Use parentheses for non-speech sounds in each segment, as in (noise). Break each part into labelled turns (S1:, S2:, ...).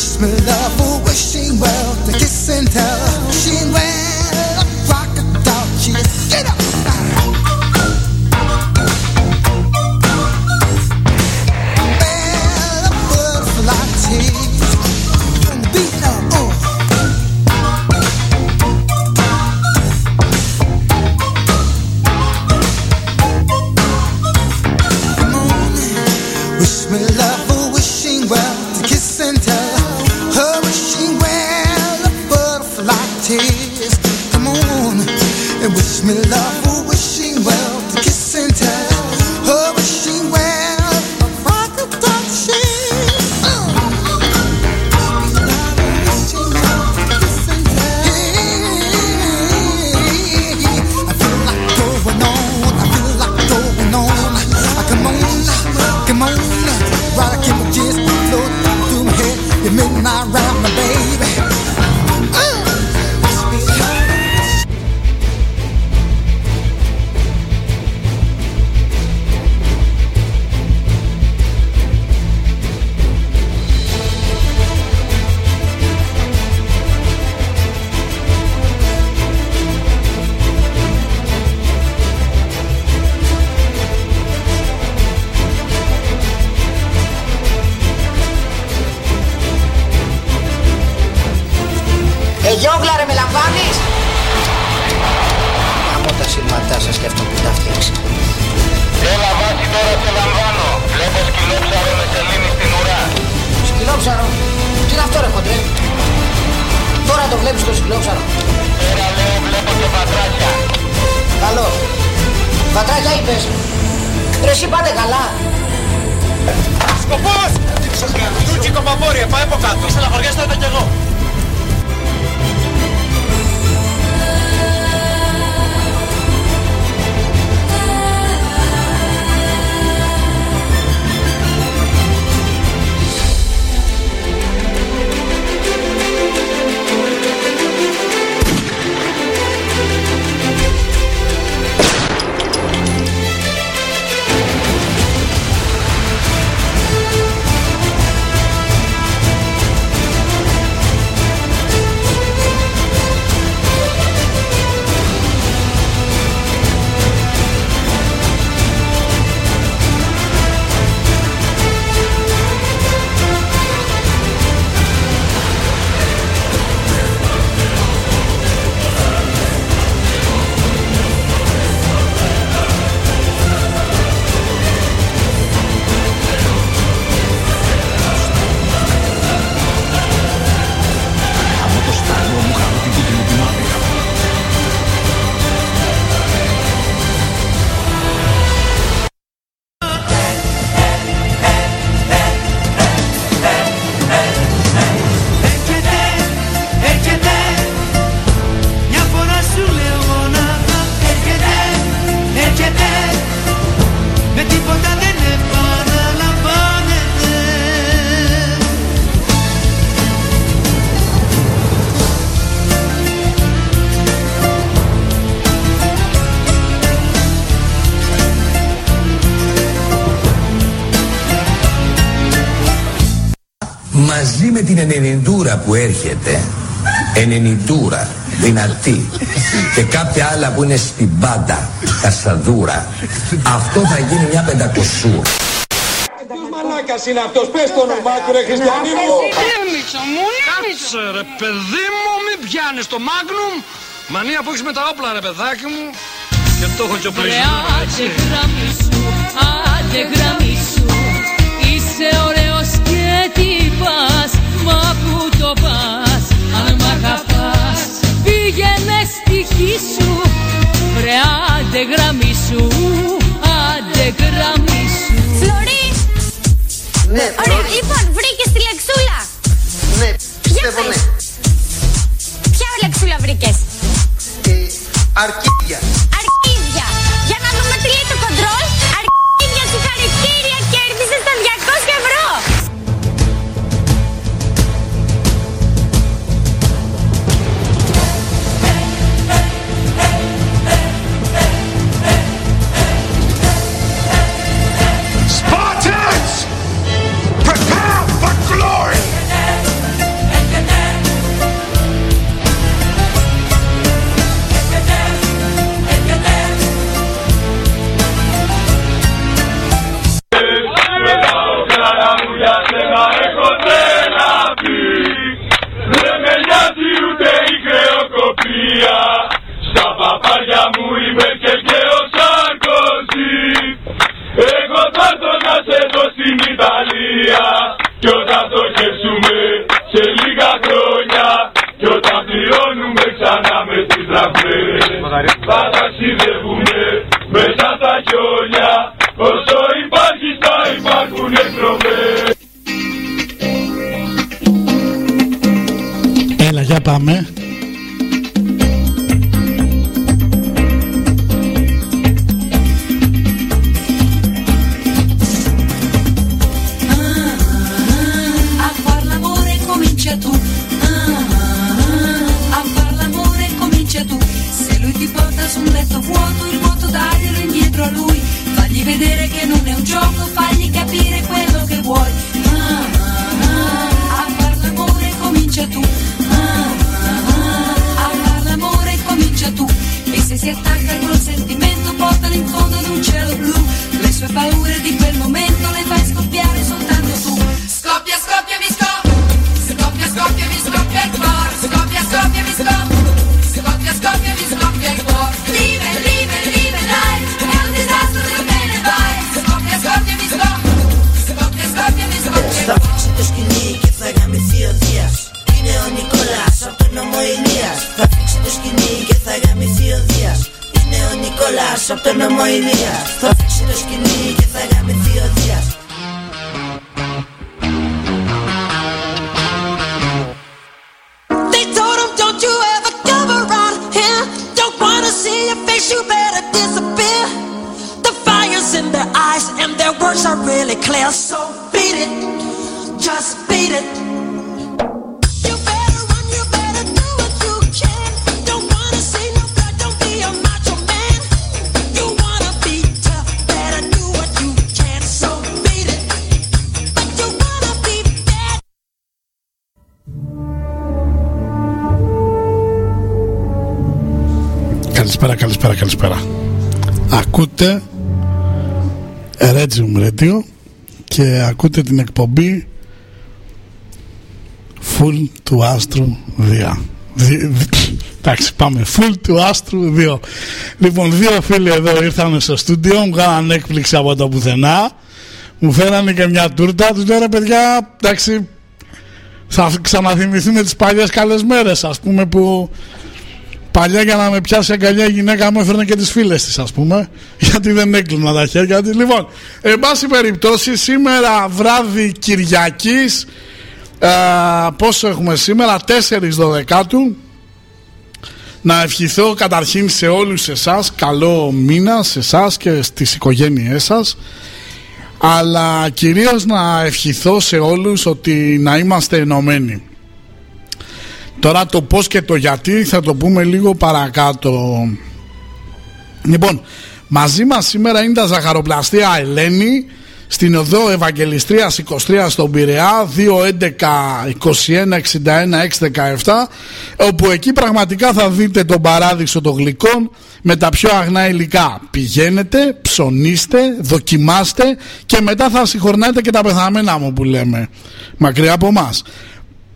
S1: wish me love oh, or wishing well to kiss and tell. She went.
S2: Που έρχεται ενενιτούρα, δυνατή και κάποια άλλα που είναι στην πάντα, κασαδούρα αυτό θα γίνει μια πεντακοσούρα.
S3: Ποιος μαλάκας είναι αυτός, πες το όνομά του ρε Χριστιανή μου.
S4: Ήμιξα μου, ήμιξα ρε παιδί μου, μην πιάνεις το μάγνουμ. Μανία που έχεις με τα όπλα ρε παιδάκι μου. Και το έχω και ο Άντε
S5: γραμμή σου, άντε γραμμή σου, είσαι ωραίος και τι πας, μα που το πας Αν μ' αγαπάς πήγαινε στη γη σου. Βρε άντε γραμμή σου, άντε γραμμή σου.
S6: Φλωρίς!
S7: Ναι,
S6: Ωραία, λοιπόν βρήκες τη λεξούλα.
S7: Ναι,
S6: πιστεύω ναι Ποια λεξούλα βρήκες;
S7: Ε, Αρκίδια
S6: Αρκίδια
S8: πάμε. Ακούτε την εκπομπή Full του Άστρου 2. Δι- δι- Εντάξει, πάμε. Full του Άστρου 2. Λοιπόν, δύο φίλοι εδώ ήρθαν στο στούντιο, μου κάναν έκπληξη από το πουθενά. Μου φέρανε και μια τούρτα. Τους λέω ρε παιδιά, εντάξει, θα ξαναθυμηθούμε τις παλιές καλές μέρες, ας πούμε, που Παλιά για να με πιάσει αγκαλιά η γυναίκα μου έφερνε και τις φίλες της ας πούμε. (laughs) Γιατί δεν έκλεινα τα χέρια της. Λοιπόν εν πάση περιπτώσει σήμερα βράδυ Κυριακής ε, πόσο έχουμε σήμερα 4 12 να ευχηθώ καταρχήν σε όλους εσάς καλό μήνα σε εσάς και στις οικογένειές σας. Αλλά κυρίως να ευχηθώ σε όλους ότι να είμαστε ενωμένοι Τώρα το πώς και το γιατί θα το πούμε λίγο παρακάτω. Λοιπόν, μαζί μας σήμερα είναι τα ζαχαροπλαστεία Ελένη στην οδό Ευαγγελιστρίας 23 στον Πειραιά 211 21 61 617 όπου εκεί πραγματικά θα δείτε τον παράδεισο των γλυκών με τα πιο αγνά υλικά. Πηγαίνετε, ψωνίστε, δοκιμάστε και μετά θα συγχωρνάτε και τα πεθαμένα μου που λέμε μακριά από μας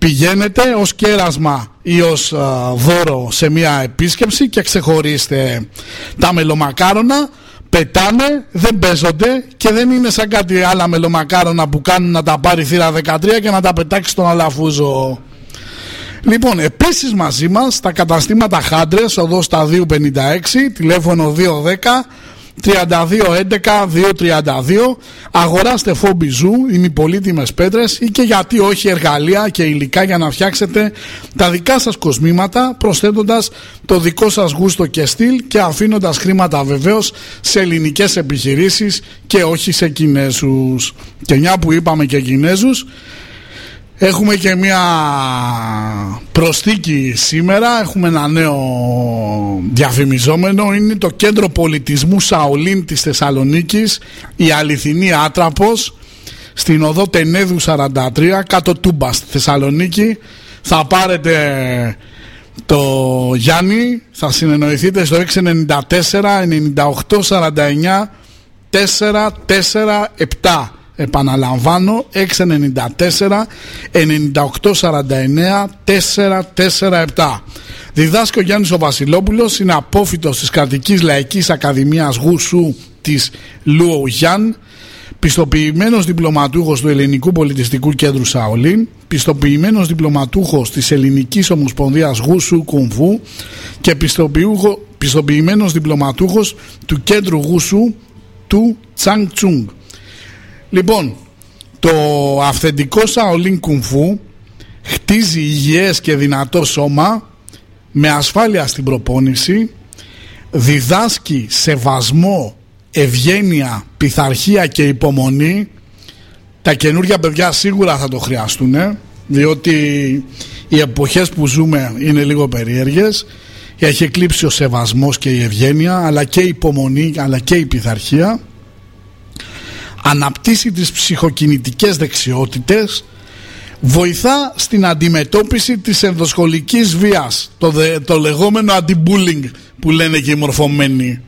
S8: πηγαίνετε ως κέρασμα ή ως α, δώρο σε μια επίσκεψη και ξεχωρίστε τα μελομακάρονα πετάνε, δεν παίζονται και δεν είναι σαν κάτι άλλα μελομακάρονα που κάνουν να τα πάρει θύρα 13 και να τα πετάξει στον αλαφούζο. Λοιπόν, επίσης μαζί μας τα καταστήματα Χάντρες, οδός στα 256, τηλέφωνο 210 3211 232 αγοράστε φόμπιζού ημιπολίτιμες πέτρες ή και γιατί όχι εργαλεία και υλικά για να φτιάξετε τα δικά σας κοσμήματα προσθέτοντας το δικό σας γούστο και στυλ και αφήνοντας χρήματα βεβαίως σε ελληνικές επιχειρήσεις και όχι σε Κινέζους. Και μια που είπαμε και Κινέζους Έχουμε και μια προσθήκη σήμερα, έχουμε ένα νέο διαφημιζόμενο, είναι το Κέντρο Πολιτισμού Σαολίν της Θεσσαλονίκης, η αληθινή Άτραπος, στην οδό Τενέδου 43, κάτω Τούμπα στη Θεσσαλονίκη. Θα πάρετε το Γιάννη, θα συνεννοηθείτε στο 694 98 49 447. Επαναλαμβάνω 694 9849 447 Διδάσκει ο Γιάννης ο Βασιλόπουλος Είναι απόφυτος της κρατικής λαϊκής ακαδημίας Γουσού της Λουο Γιάν Πιστοποιημένος διπλωματούχος του Ελληνικού Πολιτιστικού Κέντρου Σαολίν Πιστοποιημένος διπλωματούχος της Ελληνικής Ομοσπονδίας Γουσού Κουμφού Και πιστοποιούχο- πιστοποιημένος διπλωματούχος του Κέντρου Γουσού του Τσάνγκ Τσούγκ Λοιπόν, το αυθεντικό Shaolin Kung Fu χτίζει υγιές και δυνατό σώμα με ασφάλεια στην προπόνηση διδάσκει σεβασμό, ευγένεια, πειθαρχία και υπομονή. Τα καινούργια παιδιά σίγουρα θα το χρειαστούν διότι οι εποχές που ζούμε είναι λίγο περίεργες. Έχει εκλείψει ο σεβασμός και η ευγένεια αλλά και η υπομονή αλλά και η πειθαρχία αναπτύσσει τις ψυχοκινητικές δεξιότητες βοηθά στην αντιμετώπιση της ενδοσχολικής βίας το, το λεγόμενο anti-bullying που λένε και οι μορφωμένοι.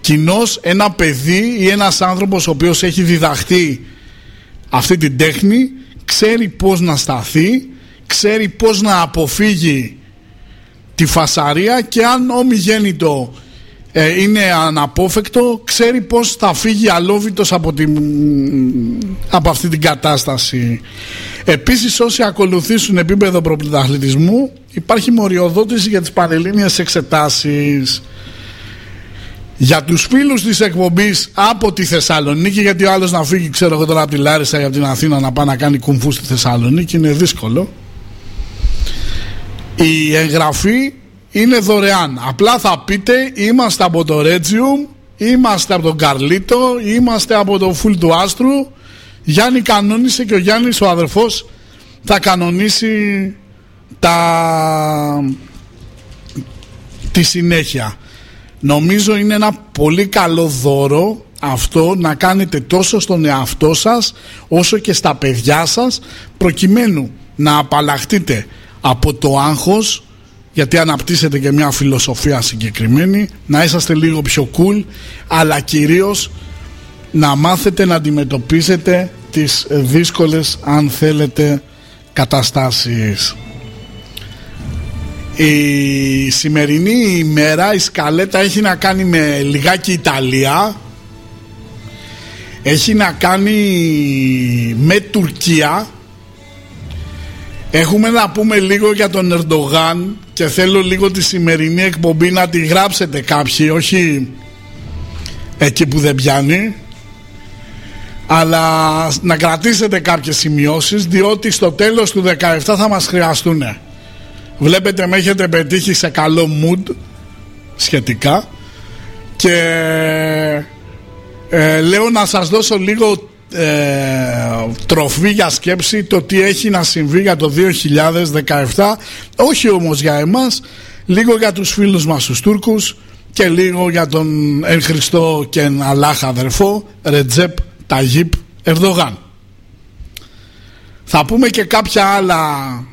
S8: Κοινώς ένα παιδί ή ένας άνθρωπος ο οποίος έχει διδαχθεί αυτή την τέχνη ξέρει πώς να σταθεί ξέρει πώς να αποφύγει τη φασαρία και αν ομιγέννητο ε, είναι αναπόφευκτο ξέρει πως θα φύγει αλόβητος από, την, από αυτή την κατάσταση. Επίσης όσοι ακολουθήσουν επίπεδο προπληταθλητισμού υπάρχει μοριοδότηση για τις πανελλήνιες εξετάσεις. Για τους φίλους της εκπομπής από τη Θεσσαλονίκη γιατί ο άλλος να φύγει ξέρω εγώ τώρα από τη Λάρισα ή από την Αθήνα να πάει να κάνει κουμφούς στη Θεσσαλονίκη είναι δύσκολο. Η εγγραφή είναι δωρεάν. Απλά θα πείτε είμαστε από το Regium, είμαστε από τον Καρλίτο, είμαστε από το Φουλ του Άστρου. Γιάννη κανόνισε και ο Γιάννης ο αδερφός θα κανονίσει τα... τη συνέχεια. Νομίζω είναι ένα πολύ καλό δώρο αυτό να κάνετε τόσο στον εαυτό σας όσο και στα παιδιά σας προκειμένου να απαλλαχτείτε από το άγχος γιατί αναπτύσσετε και μια φιλοσοφία συγκεκριμένη να είσαστε λίγο πιο cool αλλά κυρίως να μάθετε να αντιμετωπίσετε τις δύσκολες αν θέλετε καταστάσεις. Η σημερινή ημέρα η σκαλέτα έχει να κάνει με λιγάκι Ιταλία. Έχει να κάνει με Τουρκία Έχουμε να πούμε λίγο για τον Ερντογάν και θέλω λίγο τη σημερινή εκπομπή να τη γράψετε κάποιοι, όχι εκεί που δεν πιάνει αλλά να κρατήσετε κάποιες σημειώσεις διότι στο τέλος του 17 θα μας χρειαστούν βλέπετε με έχετε πετύχει σε καλό mood σχετικά. Και ε, λέω να σας δώσω λίγο ε, τροφή για σκέψη το τι έχει να συμβεί για το 2017 όχι όμως για εμάς λίγο για τους φίλους μας τους Τούρκους και λίγο για τον εν Χριστώ και εν Αλάχ αδερφό Ρετζέπ Ταγίπ Ερδογάν θα πούμε και κάποια άλλα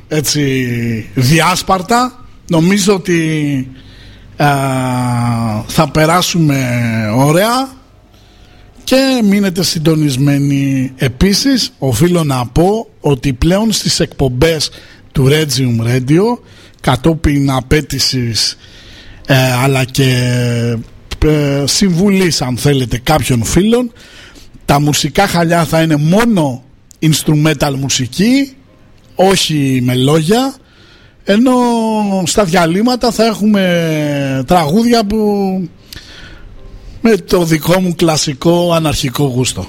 S8: έτσι διάσπαρτα. Νομίζω ότι ε, θα περάσουμε ωραία και μείνετε συντονισμένοι. Επίσης οφείλω να πω ότι πλέον στις εκπομπές του Regium Radio κατόπιν απέτησης ε, αλλά και ε, συμβουλής αν θέλετε κάποιων φίλων τα μουσικά χαλιά θα είναι μόνο instrumental μουσική όχι με λόγια ενώ στα διαλύματα θα έχουμε τραγούδια που με το δικό μου κλασικό αναρχικό γούστο.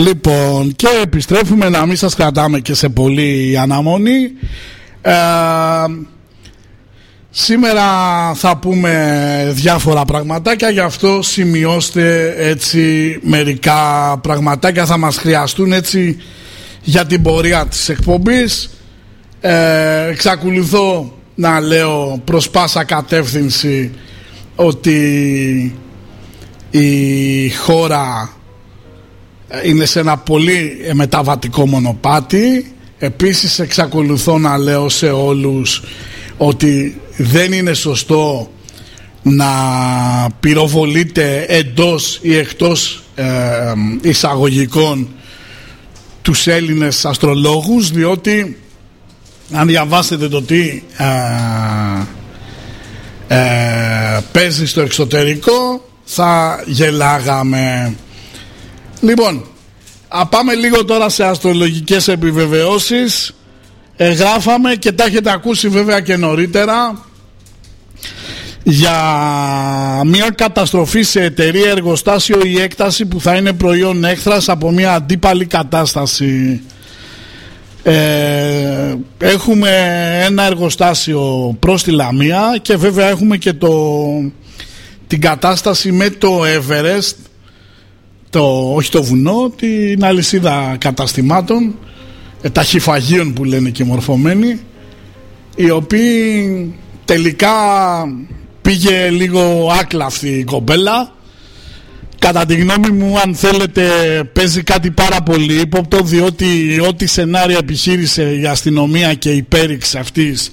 S8: Λοιπόν, και επιστρέφουμε να μην σας κρατάμε και σε πολύ αναμονή. Ε, σήμερα θα πούμε διάφορα πραγματάκια, γι' αυτό σημειώστε έτσι μερικά πραγματάκια θα μας χρειαστούν έτσι για την πορεία της εκπομπής. Ε, εξακολουθώ να λέω προς πάσα κατεύθυνση ότι η χώρα είναι σε ένα πολύ μεταβατικό μονοπάτι. Επίσης εξακολουθώ να λέω σε όλους ότι δεν είναι σωστό να πυροβολείτε εντός ή εκτός ε, εισαγωγικών τους Έλληνες αστρολόγους διότι αν διαβάσετε το τι ε, ε, παίζει στο εξωτερικό θα γελάγαμε λοιπόν α, πάμε λίγο τώρα σε αστρολογικές επιβεβαιώσεις. Εγγράφαμε και τα έχετε ακούσει βέβαια και νωρίτερα για μια καταστροφή σε εταιρεία εργοστάσιο ή έκταση που θα είναι προϊόν έχθρας από μια αντίπαλη κατάσταση. Ε, έχουμε ένα εργοστάσιο προς τη Λαμία και βέβαια έχουμε και το, την κατάσταση με το Everest το, όχι το βουνό, την αλυσίδα καταστημάτων ε, ταχυφαγίων που λένε και μορφωμένοι οι οποίοι τελικά πήγε λίγο άκλαυτη η κομπέλα Κατά τη γνώμη μου αν θέλετε παίζει κάτι πάρα πολύ ύποπτο διότι ό,τι σενάρια επιχείρησε η αστυνομία και η πέριξ αυτής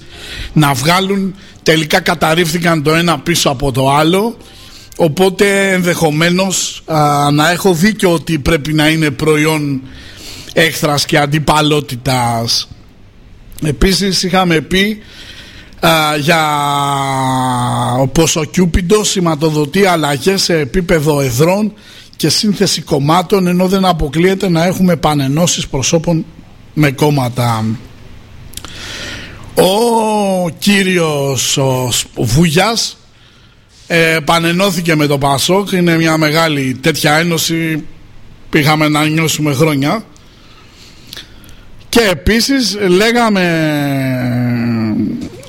S8: να βγάλουν τελικά καταρρίφθηκαν το ένα πίσω από το άλλο οπότε ενδεχομένως να έχω δίκιο ότι πρέπει να είναι προϊόν έχθρας και αντιπαλότητας επίσης είχαμε πει για πως ο Κιούπιντος σηματοδοτεί αλλαγές σε επίπεδο εδρών και σύνθεση κομμάτων ενώ δεν αποκλείεται να έχουμε πανενώσεις προσώπων με κόμματα. Ο κύριος ο Βούγιας ε, πανενώθηκε με το Πασόκ. Είναι μια μεγάλη τέτοια ένωση. Πήγαμε να νιώσουμε χρόνια. Και επίσης λέγαμε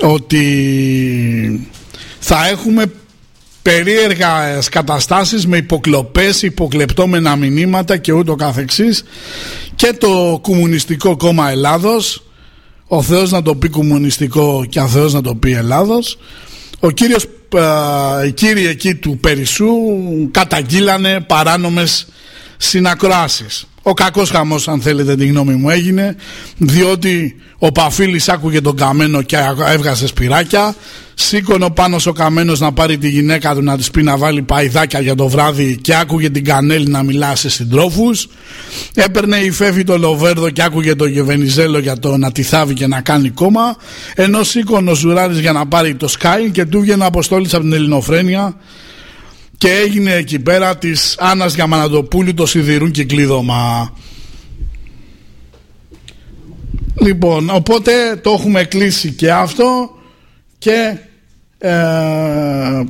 S8: ότι θα έχουμε περίεργα καταστάσεις με υποκλοπές, υποκλεπτόμενα μηνύματα και ούτω καθεξής. Και το Κομμουνιστικό Κόμμα Ελλάδος ο Θεός να το πει κομμουνιστικό και ο Θεός να το πει Ελλάδος ο κύριος, οι κύριοι εκεί του Περισσού καταγγείλανε παράνομες συνακροάσεις ο κακός χαμός αν θέλετε τη γνώμη μου έγινε διότι ο Παφίλης άκουγε τον Καμένο και έβγαζε σπυράκια. Σήκωνε πάνω στο Καμένος να πάρει τη γυναίκα του να της πει να βάλει παϊδάκια για το βράδυ και άκουγε την Κανέλη να μιλά σε συντρόφους. Έπαιρνε η Φέφη το Λοβέρδο και άκουγε τον Γεβενιζέλο για το να τη θάβει και να κάνει κόμμα. Ενώ σήκωνε ο Ζουράρης για να πάρει το Sky και του βγαίνει αποστόλης από την Ελληνοφρένεια και έγινε εκεί πέρα της Άννας Γιαμανατοπούλου το σιδηρούν κυκλίδωμα. Λοιπόν, οπότε το έχουμε κλείσει και αυτό και ε,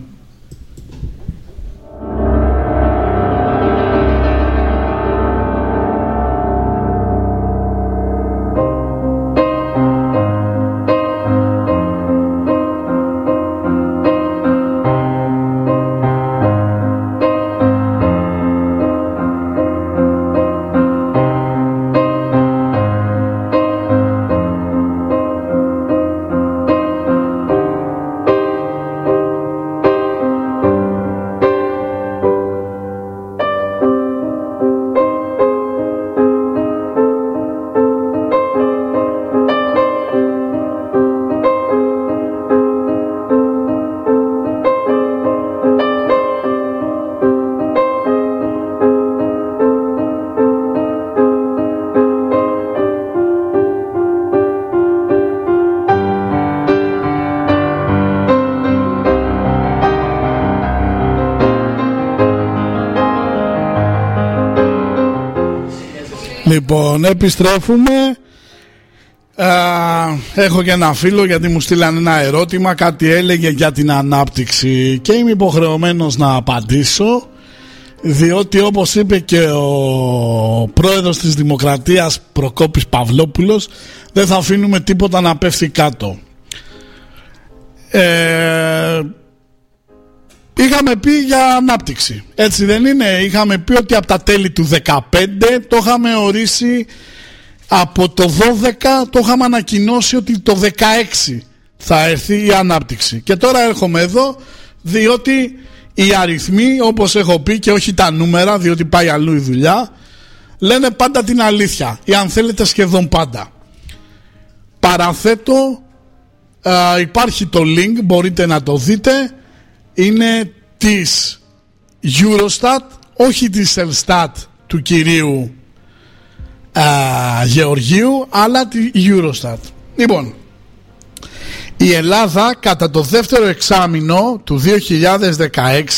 S8: Λοιπόν, επιστρέφουμε. έχω και ένα φίλο γιατί μου στείλαν ένα ερώτημα, κάτι έλεγε για την ανάπτυξη και είμαι υποχρεωμένος να απαντήσω. διότι όπως είπε και ο πρόεδρος της Δημοκρατίας Προκόπης Παυλόπουλος δεν θα αφήνουμε τίποτα να πέφτει κάτω. Ε, είχαμε πει για ανάπτυξη. Έτσι δεν είναι; Είχαμε πει ότι από τα τέλη του 2015 το είχαμε ορίσει από το 12 το είχαμε ανακοινώσει ότι το 16 θα έρθει η ανάπτυξη. Και τώρα έρχομαι εδώ διότι οι αριθμοί όπως έχω πει και όχι τα νούμερα διότι πάει αλλού η δουλειά λένε πάντα την αλήθεια ή αν θέλετε σχεδόν πάντα. Παραθέτω υπάρχει το link μπορείτε να το δείτε είναι της Eurostat όχι της Elstat του κυρίου Γεωργίου αλλά τη Eurostat. Λοιπόν, η Ελλάδα κατά το δεύτερο εξάμεινο του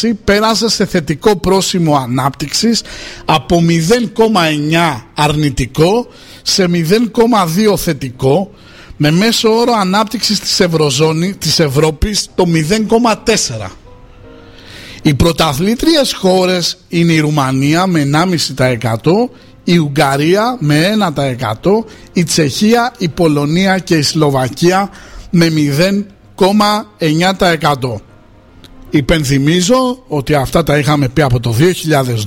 S8: 2016 πέρασε σε θετικό πρόσημο ανάπτυξης από 0,9 αρνητικό σε 0,2 θετικό με μέσο όρο ανάπτυξης της Ευρωζώνη της Ευρώπης το 0,4. Οι πρωταθλήτριες χώρες είναι η Ρουμανία με 1,5% η Ουγγαρία με 1%, η Τσεχία, η Πολωνία και η Σλοβακία με 0,9%. Υπενθυμίζω ότι αυτά τα είχαμε πει από το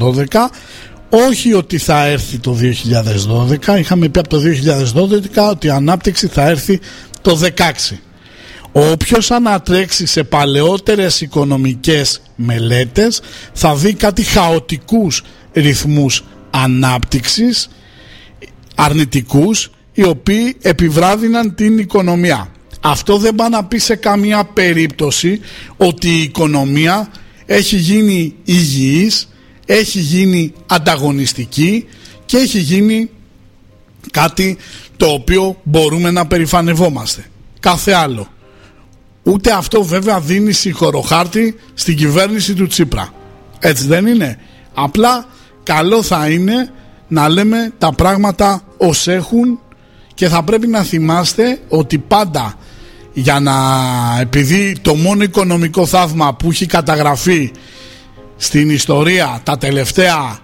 S8: 2012 όχι ότι θα έρθει το 2012 είχαμε πει από το 2012 ότι η ανάπτυξη θα έρθει το 2016 Όποιος ανατρέξει σε παλαιότερες οικονομικές μελέτες θα δει κάτι χαοτικούς ρυθμούς ανάπτυξης αρνητικούς οι οποίοι επιβράδυναν την οικονομία. Αυτό δεν πάει να πει σε καμία περίπτωση ότι η οικονομία έχει γίνει υγιής, έχει γίνει ανταγωνιστική και έχει γίνει κάτι το οποίο μπορούμε να περηφανευόμαστε. Κάθε άλλο. Ούτε αυτό βέβαια δίνει συγχωροχάρτη στην κυβέρνηση του Τσίπρα. Έτσι δεν είναι. Απλά καλό θα είναι να λέμε τα πράγματα ως έχουν και θα πρέπει να θυμάστε ότι πάντα για να επειδή το μόνο οικονομικό θαύμα που έχει καταγραφεί στην ιστορία τα τελευταία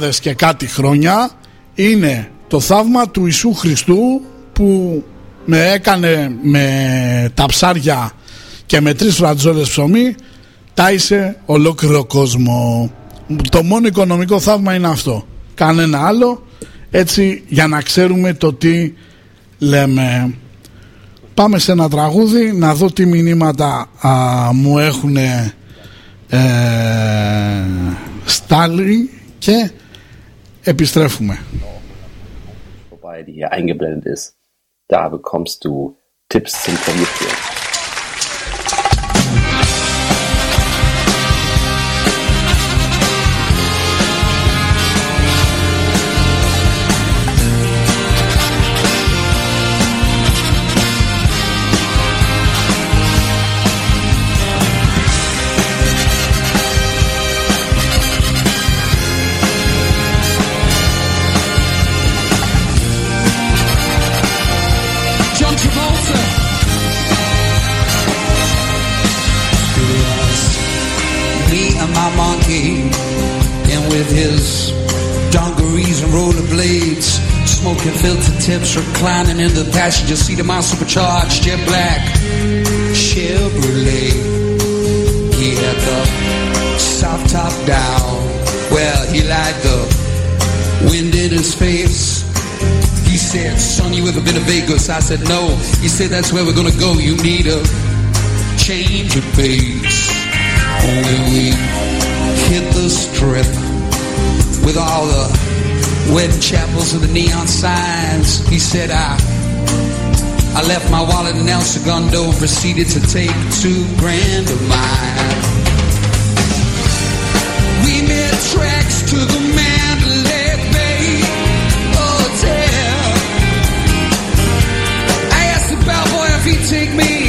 S8: 2.000 και κάτι χρόνια είναι το θαύμα του Ιησού Χριστού που με έκανε με τα ψάρια και με τρεις φρατζόλες ψωμί τάισε ολόκληρο κόσμο. Το μόνο οικονομικό θαύμα είναι αυτό. Κανένα άλλο. Έτσι για να ξέρουμε το τι λέμε. Πάμε σε ένα τραγούδι να δω τι μηνύματα μου έχουν ε, στάλει και επιστρέφουμε.
S9: Wobei die hier eingeblendet ist. Da bekommst du Tipps zum Klavierspielen.
S10: Reclining in the passenger seat of my supercharged jet black Chevrolet. He had the soft top down. Well, he liked the wind in his face. He said, son, you ever been to Vegas? I said, no. He said, that's where we're gonna go. You need a change of pace. Only we hit the strip with all the wedding chapels and the neon signs. He said, I I left my wallet in El Segundo and proceeded to take two grand of mine. We made tracks to the Mandalay Bay Hotel. I asked the bellboy if he'd take me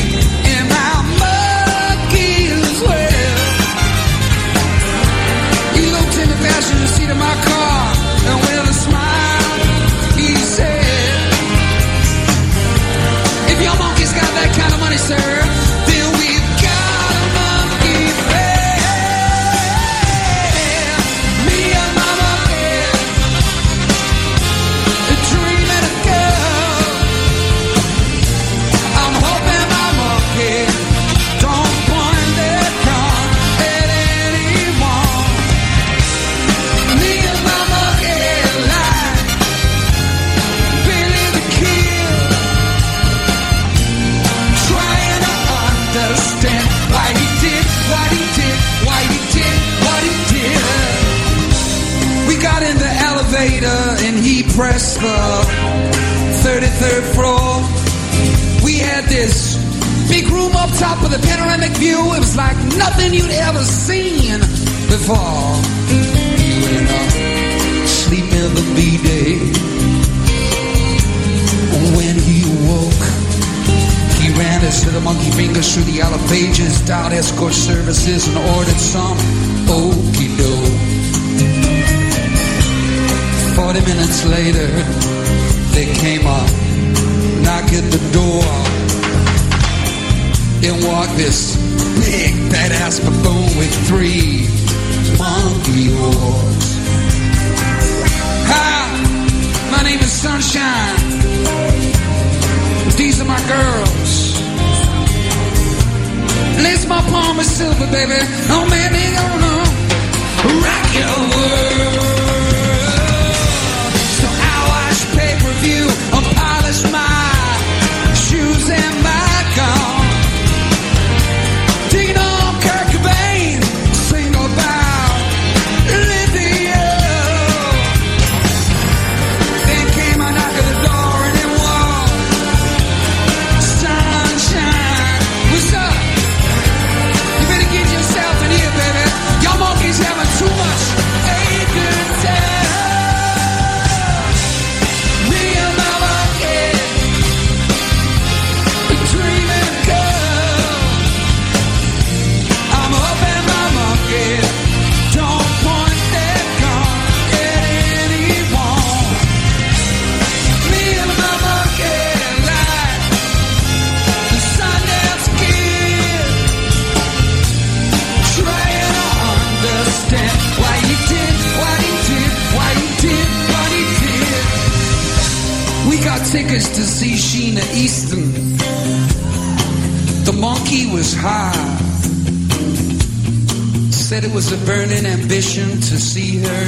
S10: the 33rd floor. We had this big room up top with a panoramic view. It was like nothing you'd ever seen before. You in a sleep never be day. When he woke, he ran his little monkey fingers through the yellow pages, dialed escort services, and ordered some okey doke. Forty minutes later, they came up, knock at the door. In walked this big badass buffoon with three monkey oars. Hi, my name is Sunshine. These are my girls. Lace my palm with silver, baby. Oh man, they gonna rock your world. you. Sheena Easton. The monkey was high. Said it was a burning ambition to see her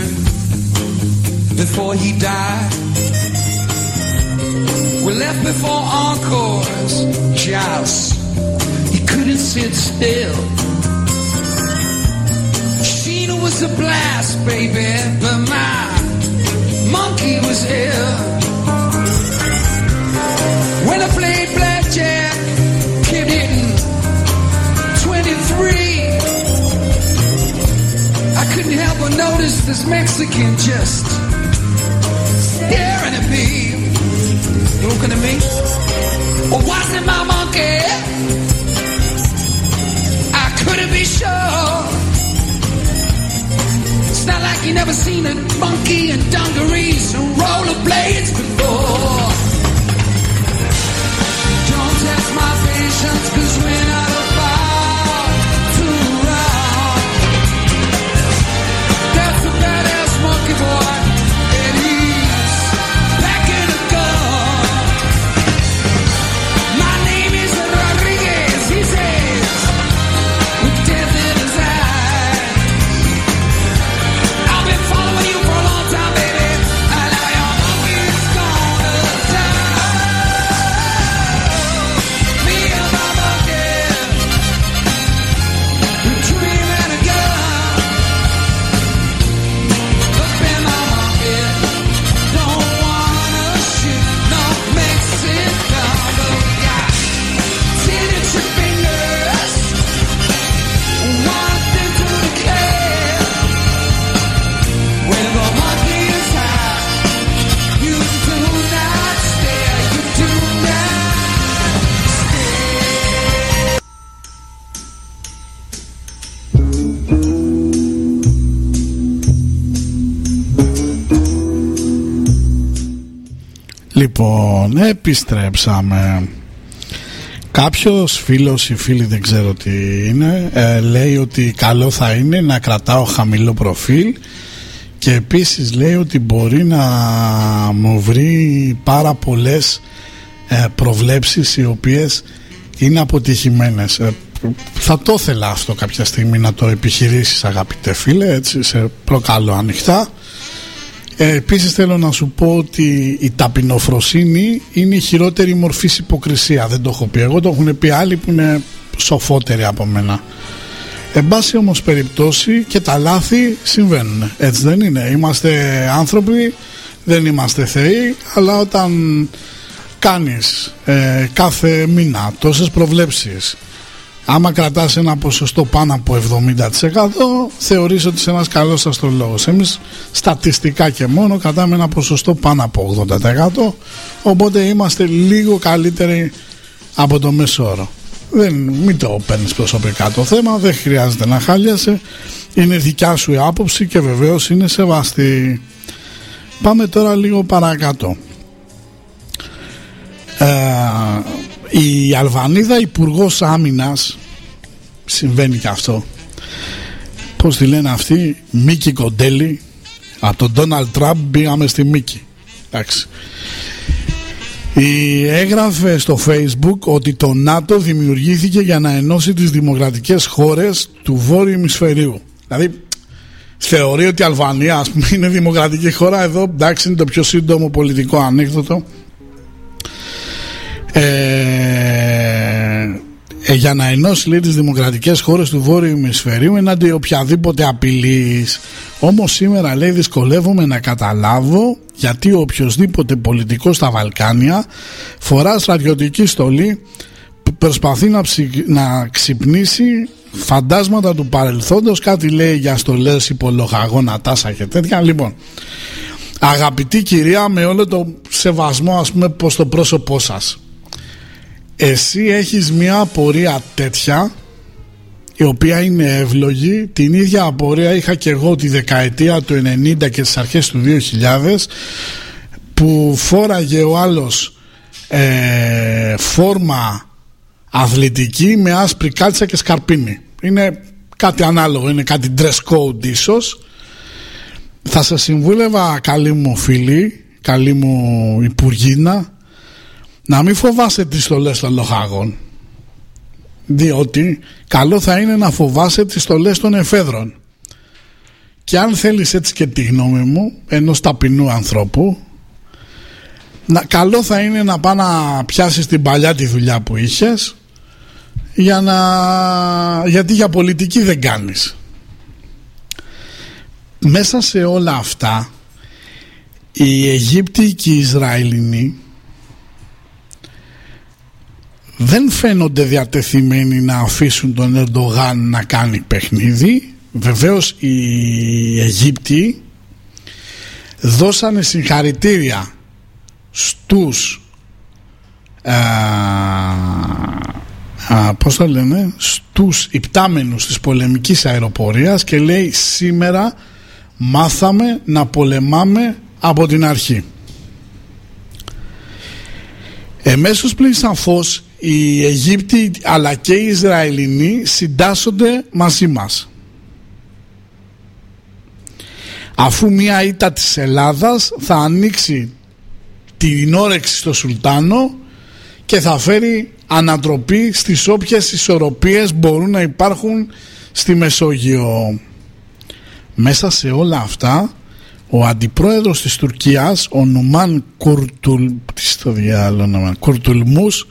S10: before he died. We left before encores, joust. He couldn't sit still. Sheena was a blast, baby, but my monkey was ill. I played blackjack, kept hitting 23. I couldn't help but notice this Mexican just staring at me. Looking at me. Well, wasn't my monkey? I couldn't be sure. It's not like never seen a monkey in dungarees and rollerblades before. patience, cause when I
S8: Λοιπόν, επιστρέψαμε. Κάποιος φίλος ή φίλη δεν ξέρω τι είναι ε, λέει ότι καλό θα είναι να κρατάω χαμηλό προφίλ και επίσης λέει ότι μπορεί να μου βρει πάρα πολλές ε, προβλέψεις οι οποίες είναι αποτυχημένες. Ε, θα το ήθελα αυτό κάποια στιγμή να το επιχειρήσεις αγαπητέ φίλε έτσι σε προκαλώ ανοιχτά ε, επίσης θέλω να σου πω ότι η ταπεινοφροσύνη είναι η χειρότερη μορφή υποκρισία δεν το έχω πει εγώ το έχουν πει άλλοι που είναι σοφότεροι από μένα Εν πάση όμως περιπτώσει και τα λάθη συμβαίνουν. Έτσι δεν είναι. Είμαστε άνθρωποι, δεν είμαστε θεοί, αλλά όταν κάνεις ε, κάθε μήνα τόσες προβλέψεις άμα κρατάς ένα ποσοστό πάνω από 70% θεωρείς ότι είσαι ένας καλός αστρολόγος. Εμείς στατιστικά και μόνο κρατάμε ένα ποσοστό πάνω από 80% οπότε είμαστε λίγο καλύτεροι από το μέσο όρο. Δεν, μην το παίρνεις προσωπικά το θέμα δεν χρειάζεται να χάλιασε είναι δικιά σου η άποψη και βεβαίως είναι σεβαστή. Πάμε τώρα λίγο παρακάτω. Ε, η Αλβανίδα υπουργός Άμυνας συμβαίνει και αυτό. Πως τη λένε αυτή Μίκη Κοντέλη από τον Ντόναλτ Τραμπ πήγαμε στη Μίκη. Εντάξει. Η έγραφε στο facebook ότι το ΝΑΤΟ δημιουργήθηκε για να ενώσει τις δημοκρατικές χώρες του βόρειου ημισφαιρίου. Δηλαδή θεωρεί ότι η Αλβανία ας πούμε είναι δημοκρατική χώρα. Εδώ εντάξει είναι το πιο σύντομο πολιτικό ανέκδοτο. Ε, ε, για να ενώσει λέει τις δημοκρατικές χώρες του Βόρειου Ημισφαιρίου εναντί οποιαδήποτε απειλής. Όμως σήμερα λέει δυσκολεύομαι να καταλάβω γιατί οποιοδήποτε πολιτικός στα Βαλκάνια φορά στρατιωτική στολή προσπαθεί να, να ξυπνήσει φαντάσματα του παρελθόντος κάτι λέει για στολές υπολογαγόνα τάσα και τέτοια. Λοιπόν αγαπητή κυρία με όλο το σεβασμό ας πούμε πως το πρόσωπό σας εσύ έχεις μια απορία τέτοια η οποία είναι εύλογη. Την ίδια απορία είχα και εγώ τη δεκαετία του 90 και τις αρχές του 2000 που φόραγε ο άλλος ε, φόρμα αθλητική με άσπρη κάλτσα και σκαρπίνι είναι κάτι ανάλογο είναι κάτι dress code ίσως. Θα σας συμβούλευα καλή μου φίλη καλή μου υπουργίνα να μην φοβάσαι τις στολές των λοχάγων διότι καλό θα είναι να φοβάσαι τις στολές των εφέδρων. Και αν θέλεις έτσι και τη γνώμη μου ενός ταπεινού ανθρώπου να, καλό θα είναι να πάει να πιάσεις την παλιά τη δουλειά που είχες για να, γιατί για πολιτική δεν κάνεις. Μέσα σε όλα αυτά οι Αιγύπτιοι και οι Ισραηλινοί δεν φαίνονται διατεθειμένοι να αφήσουν τον Ερντογάν να κάνει παιχνίδι. Βεβαίως οι Αιγύπτιοι δώσανε συγχαρητήρια στους α, α, πώς το λένε στους υπτάμενους της πολεμικής αεροπορίας και λέει σήμερα μάθαμε να πολεμάμε από την αρχή εμέσως πλην σαφώς οι Αιγύπτιοι αλλά και οι Ισραηλινοί συντάσσονται μαζί μας. Αφού μια ήττα της Ελλάδας θα ανοίξει την όρεξη στο Σουλτάνο και θα φέρει ανατροπή στις όποιες ισορροπίες μπορούν να υπάρχουν στη Μεσόγειο. Μέσα σε όλα αυτά ο αντιπρόεδρος της Τουρκίας ο Νουμάν Κουρτουλ, Κουρτουλμούς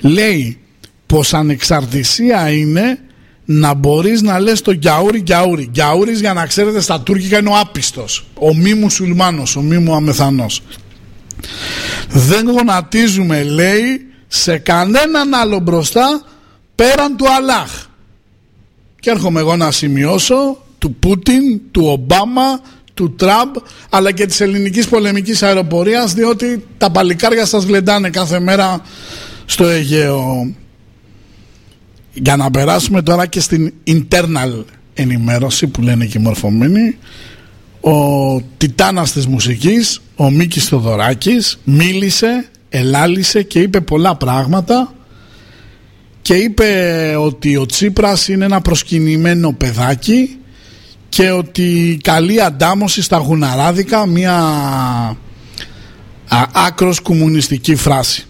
S8: λέει πως ανεξαρτησία είναι να μπορείς να λες το γιαούρι γιαούρι γιαούρις για να ξέρετε στα τουρκικά είναι ο άπιστος. Ο μη μουσουλμάνος, ο μη μου αμεθανός δεν γονατίζουμε λέει σε κανέναν άλλο μπροστά πέραν του Αλάχ και έρχομαι εγώ να σημειώσω του Πούτιν, του Ομπάμα του Τραμπ αλλά και της ελληνικής πολεμικής αεροπορίας διότι τα παλικάρια σας γλεντάνε κάθε μέρα στο Αιγαίο. Για να περάσουμε τώρα και στην internal ενημέρωση που λένε και οι μορφωμένοι ο τιτάνας της μουσικής ο Μίκης Θοδωράκης μίλησε, ελάλησε και είπε πολλά πράγματα και είπε ότι ο Τσίπρας είναι ένα προσκυνημένο παιδάκι και ότι καλή αντάμωση στα γουναράδικα μια α, άκρος κομμουνιστική φράση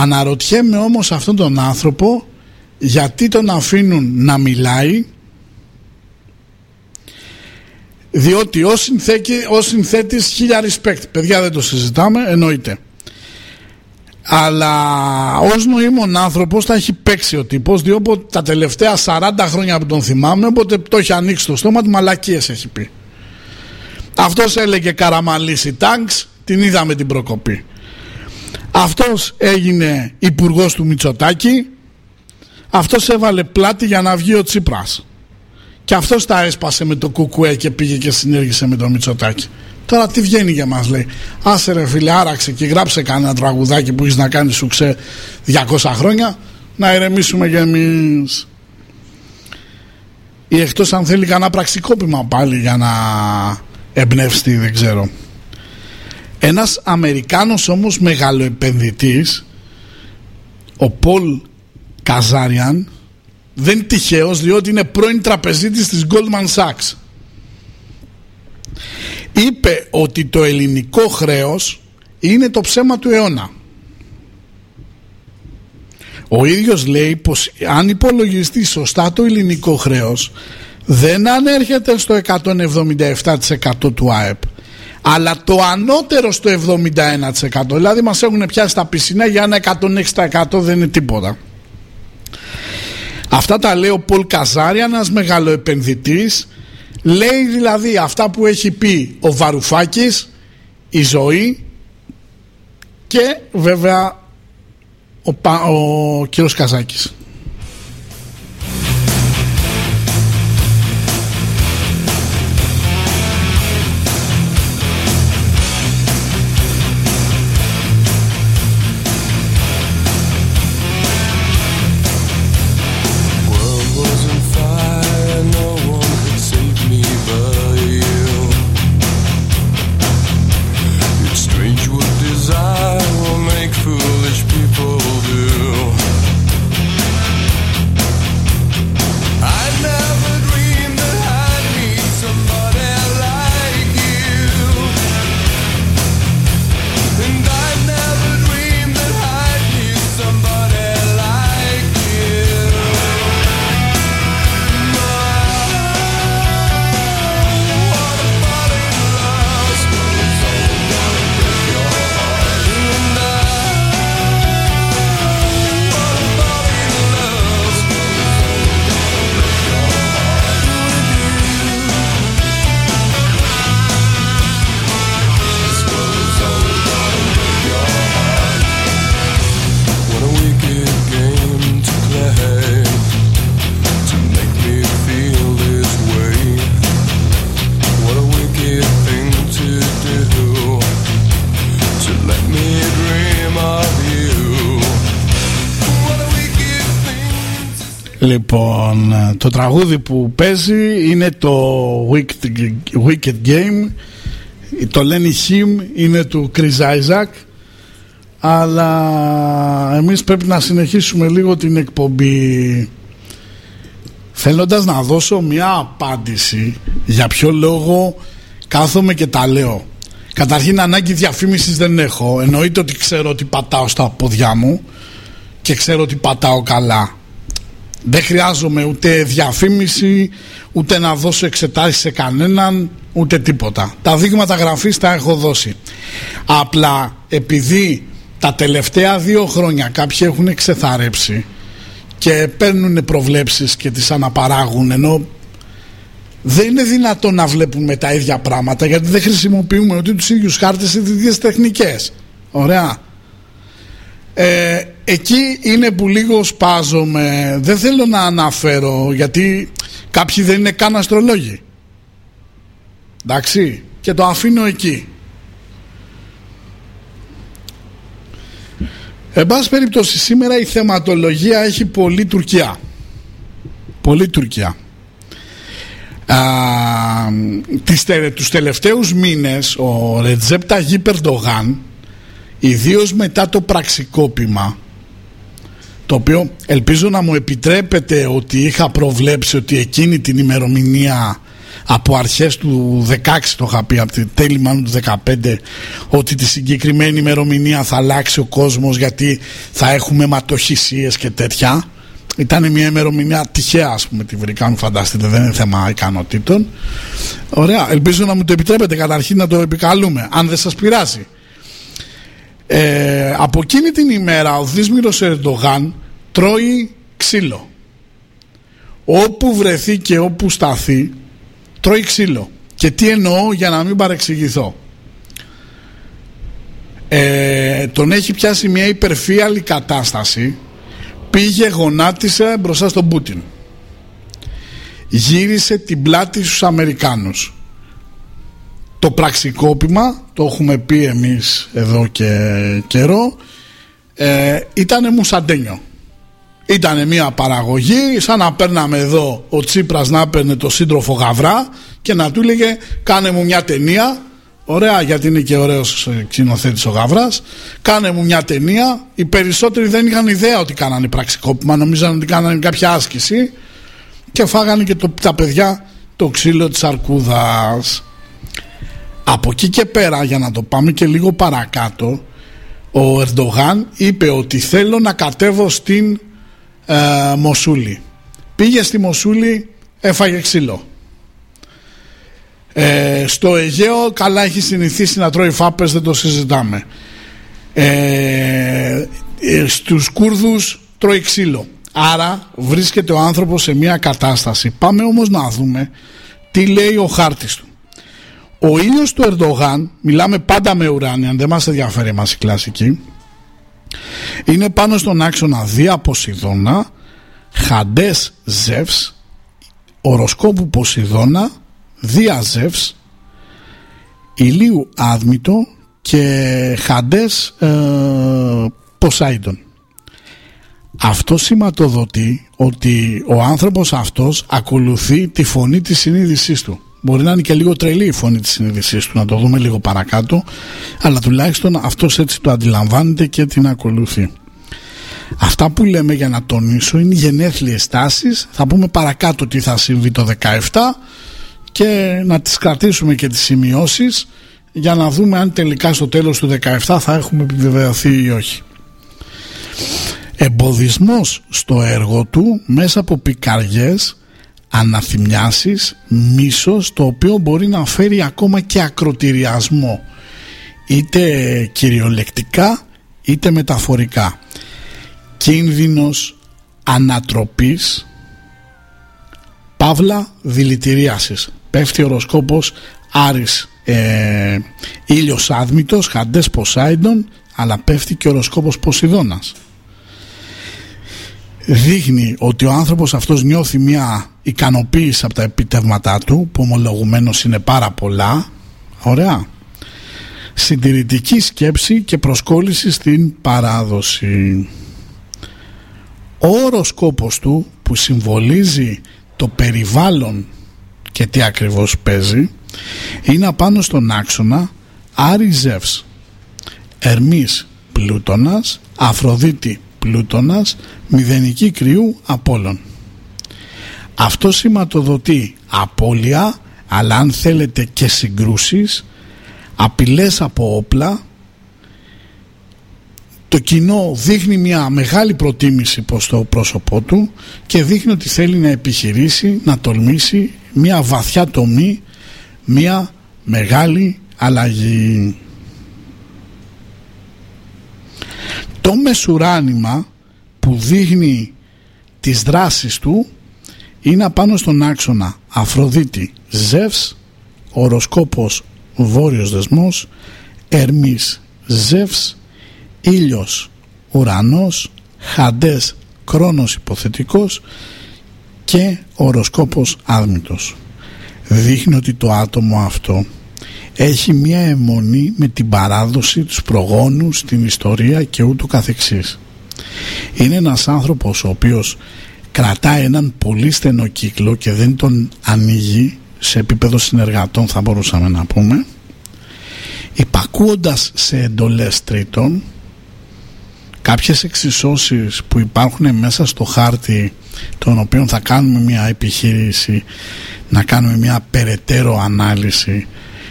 S8: Αναρωτιέμαι όμως αυτόν τον άνθρωπο γιατί τον αφήνουν να μιλάει. Διότι ως, συνθέκη, ως συνθέτης χίλια respect. Παιδιά δεν το συζητάμε εννοείται. Αλλά ως νοήμων άνθρωπος θα έχει παίξει ο τύπος διότι τα τελευταία 40 χρόνια που τον θυμάμαι όποτε το έχει ανοίξει το στόμα του μαλακίες έχει πει. Αυτός έλεγε καραμαλίσει τάγκς την είδαμε την προκοπή αυτός έγινε υπουργός του Μητσοτάκη. Αυτός έβαλε πλάτη για να βγει ο Τσίπρας. Και αυτός τα έσπασε με το κουκουέ και πήγε και συνέργησε με το Μητσοτάκη. Τώρα τι βγαίνει για μας λέει. Άσε ρε φίλε άραξε και γράψε κανένα τραγουδάκι που έχεις να κάνεις σου ξέ 200 χρόνια Να ηρεμήσουμε κι εμείς. Ή εκτός αν θέλει κανένα πραξικόπημα πάλι για να εμπνευστεί δεν ξέρω Ένας Αμερικάνος όμως μεγαλοεπενδυτής Ο Πολ Καζάριαν δεν είναι τυχαίος διότι είναι πρώην τραπεζίτης της Goldman Sachs είπε ότι το ελληνικό χρέος είναι το ψέμα του αιώνα. Ο ίδιος λέει πως αν υπολογιστεί σωστά το ελληνικό χρέος δεν ανέρχεται στο 177% του ΑΕΠ αλλά το ανώτερο στο 71% δηλαδή μας έχουν πιάσει τα πισινά για ένα 106% δεν είναι τίποτα αυτά τα λέει ο Πολ Καζάρια ένας μεγαλοεπενδυτής Λέει δηλαδή αυτά που έχει πει ο Βαρουφάκης, η ζωή και βέβαια ο, ο κύριος Καζάκης. Λοιπόν, το τραγούδι που παίζει είναι το Wicked, Wicked Game. Το λένε Him είναι του Chris Isaac. Αλλά εμείς πρέπει να συνεχίσουμε λίγο την εκπομπή. Θέλοντας να δώσω μια απάντηση για ποιο λόγο κάθομαι και τα λέω. Καταρχήν ανάγκη διαφήμισης δεν έχω. Εννοείται ότι ξέρω ότι πατάω στα πόδια μου και ξέρω ότι πατάω καλά δεν χρειάζομαι ούτε διαφήμιση, ούτε να δώσω εξετάσεις σε κανέναν, ούτε τίποτα. Τα δείγματα γραφής τα έχω δώσει. Απλά επειδή τα τελευταία δύο χρόνια κάποιοι έχουν εξεθαρέψει και παίρνουν προβλέψεις και τις αναπαράγουν ενώ δεν είναι δυνατόν να βλέπουμε τα ίδια πράγματα γιατί δεν χρησιμοποιούμε ούτε τους ίδιους χάρτες ή τις ίδιες τεχνικές. Ωραία. Ε, εκεί είναι που λίγο σπάζομαι. Δεν θέλω να αναφέρω γιατί κάποιοι δεν είναι καν αστρολόγοι. Εντάξει. Και το αφήνω εκεί. Εν πάση περιπτώσει σήμερα η θεματολογία έχει πολύ Τουρκία. Πολύ Τουρκία. Α, τις, τους τελευταίους μήνες ο Ρετζέπτα Γιπερντογάν ιδίως μετά το πραξικόπημα το οποίο ελπίζω να μου επιτρέπετε ότι είχα προβλέψει ότι εκείνη την ημερομηνία από αρχές του 16 το είχα πει από τη τέλη μάλλον του 15 ότι τη συγκεκριμένη ημερομηνία θα αλλάξει ο κόσμος γιατί θα έχουμε ματοχυσίες και τέτοια. Ήταν μια ημερομηνία τυχαία ας πούμε τη βρήκα φανταστείτε δεν είναι θέμα ικανοτήτων. Ωραία ελπίζω να μου το επιτρέπετε καταρχήν να το επικαλούμε αν δεν σας πειράζει Ε, από εκείνη την ημέρα ο Δίσμηρος Ερντογάν τρώει ξύλο. Όπου βρεθεί και όπου σταθεί τρώει ξύλο. Και τι εννοώ για να μην παρεξηγηθώ. Ε, τον έχει πιάσει μια υπερφύαλη κατάσταση πήγε γονάτισε μπροστά στον Πούτιν γύρισε την πλάτη στους Αμερικάνους το πραξικόπημα το έχουμε πει εμείς εδώ και καιρό ε, ήταν μουσαντένιο ήταν μια παραγωγή σαν να παίρναμε εδώ ο Τσίπρας να παίρνε το σύντροφο Γαβρά και να του έλεγε κάνε μου μια ταινία Ωραία, γιατί είναι και ωραίος σκηνοθέτης ο Γαβράς. Κάνε μου μια ταινία. Οι περισσότεροι δεν είχαν ιδέα ότι κάνανε πραξικόπημα. Νομίζαν ότι κάνανε κάποια άσκηση. Και φάγανε και το, τα παιδιά το ξύλο της αρκούδας. Από εκεί και πέρα, για να το πάμε και λίγο παρακάτω, ο Ερντογάν είπε ότι θέλω να κατέβω στην ε, Μοσούλη. Πήγε στη Μοσούλη, έφαγε ξύλο. Ε, στο Αιγαίο καλά έχει συνηθίσει να τρώει φάπες δεν το συζητάμε ε, ε, στους Κούρδους τρώει ξύλο άρα βρίσκεται ο άνθρωπος σε μια κατάσταση πάμε όμως να δούμε τι λέει ο χάρτης του ο ήλιος του Ερντογάν μιλάμε πάντα με ουράνια δεν μας ενδιαφέρει μας η κλασική είναι πάνω στον άξονα Δία Ποσειδώνα Χαντές Ζεύς Οροσκόπου Ποσειδώνα Διαζεύς ηλίου άδμητο και χαντές ε, Ποσάιντον. Αυτό σηματοδοτεί ότι ο άνθρωπος αυτός ακολουθεί τη φωνή της συνείδησής του μπορεί να είναι και λίγο τρελή η φωνή της συνείδησής του να το δούμε λίγο παρακάτω αλλά τουλάχιστον αυτός έτσι το αντιλαμβάνεται και την ακολουθεί Αυτά που λέμε για να τονίσω είναι γενέθλιες τάσεις Θα πούμε παρακάτω τι θα συμβεί το 17 και να τις κρατήσουμε και τις σημειώσεις για να δούμε αν τελικά στο τέλος του 17 θα έχουμε επιβεβαιωθεί ή όχι. Εμποδισμός στο έργο του μέσα από πικαριές, αναθυμιάσεις, μίσος το οποίο μπορεί να φέρει ακόμα και ακροτηριασμό είτε κυριολεκτικά είτε μεταφορικά. Κίνδυνος ανατροπής. Παύλα δηλητηρίασης. Πέφτει οροσκόπος Άρης ε, ήλιος άδμητος χαντές Ποσάιντον αλλά πέφτει και οροσκόπος Ποσειδώνας. Δείχνει ότι ο άνθρωπος αυτός νιώθει μια ικανοποίηση από τα επιτεύγματά του που ομολογουμένως είναι πάρα πολλά. Ωραία. Συντηρητική σκέψη και προσκόλληση στην παράδοση. Ο οροσκόπος του που συμβολίζει το περιβάλλον και τι ακριβώς παίζει είναι απάνω στον άξονα Άρη Ζεύς Ερμής Πλούτονας Αφροδίτη Πλούτονας Μηδενική κρυού Απόλλων αυτό σηματοδοτεί απώλεια αλλά αν θέλετε και συγκρούσεις απειλές από όπλα το κοινό δείχνει μια μεγάλη προτίμηση προς το πρόσωπό του και δείχνει ότι θέλει να επιχειρήσει, να τολμήσει μια βαθιά τομή, μια μεγάλη αλλαγή. Το μεσουράνημα που δείχνει τις δράσεις του είναι απάνω στον άξονα Αφροδίτη Ζεύς, οροσκόπος Βόρειος Δεσμός, Ερμής Ζεύς, ήλιος ουρανός χαντές κρόνος υποθετικός και οροσκόπος άδμητος. Δείχνει ότι το άτομο αυτό έχει μία αιμονή με την παράδοση τους προγόνους την ιστορία και ούτω καθεξής. Είναι ένας άνθρωπος ο οποίος κρατάει έναν πολύ στενό κύκλο και δεν τον ανοίγει σε επίπεδο συνεργατών θα μπορούσαμε να πούμε. Υπακούοντας σε εντολές τρίτων κάποιες εξισώσεις που υπάρχουν μέσα στο χάρτη των οποίων θα κάνουμε μια επιχείρηση να κάνουμε μια περαιτέρω ανάλυση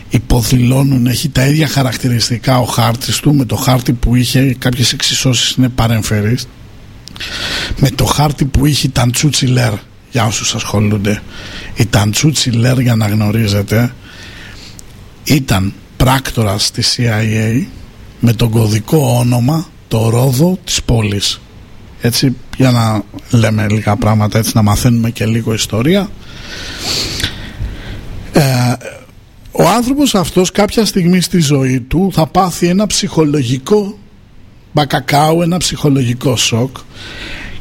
S8: υποδηλώνουν έχει τα ίδια χαρακτηριστικά ο χάρτης του με το χάρτη που είχε κάποιες εξισώσεις είναι παρεμφερείς με το χάρτη που είχε η Ταντσούτσι Λέρ για όσους ασχολούνται η Ταντσούτσι Λέρ για να γνωρίζετε ήταν πράκτορας στη CIA με τον κωδικό όνομα το ρόδο της πόλης έτσι για να λέμε λίγα πράγματα έτσι να μαθαίνουμε και λίγο ιστορία. Ε, ο άνθρωπος αυτός κάποια στιγμή στη ζωή του θα πάθει ένα ψυχολογικό μπακακάου, ένα ψυχολογικό σοκ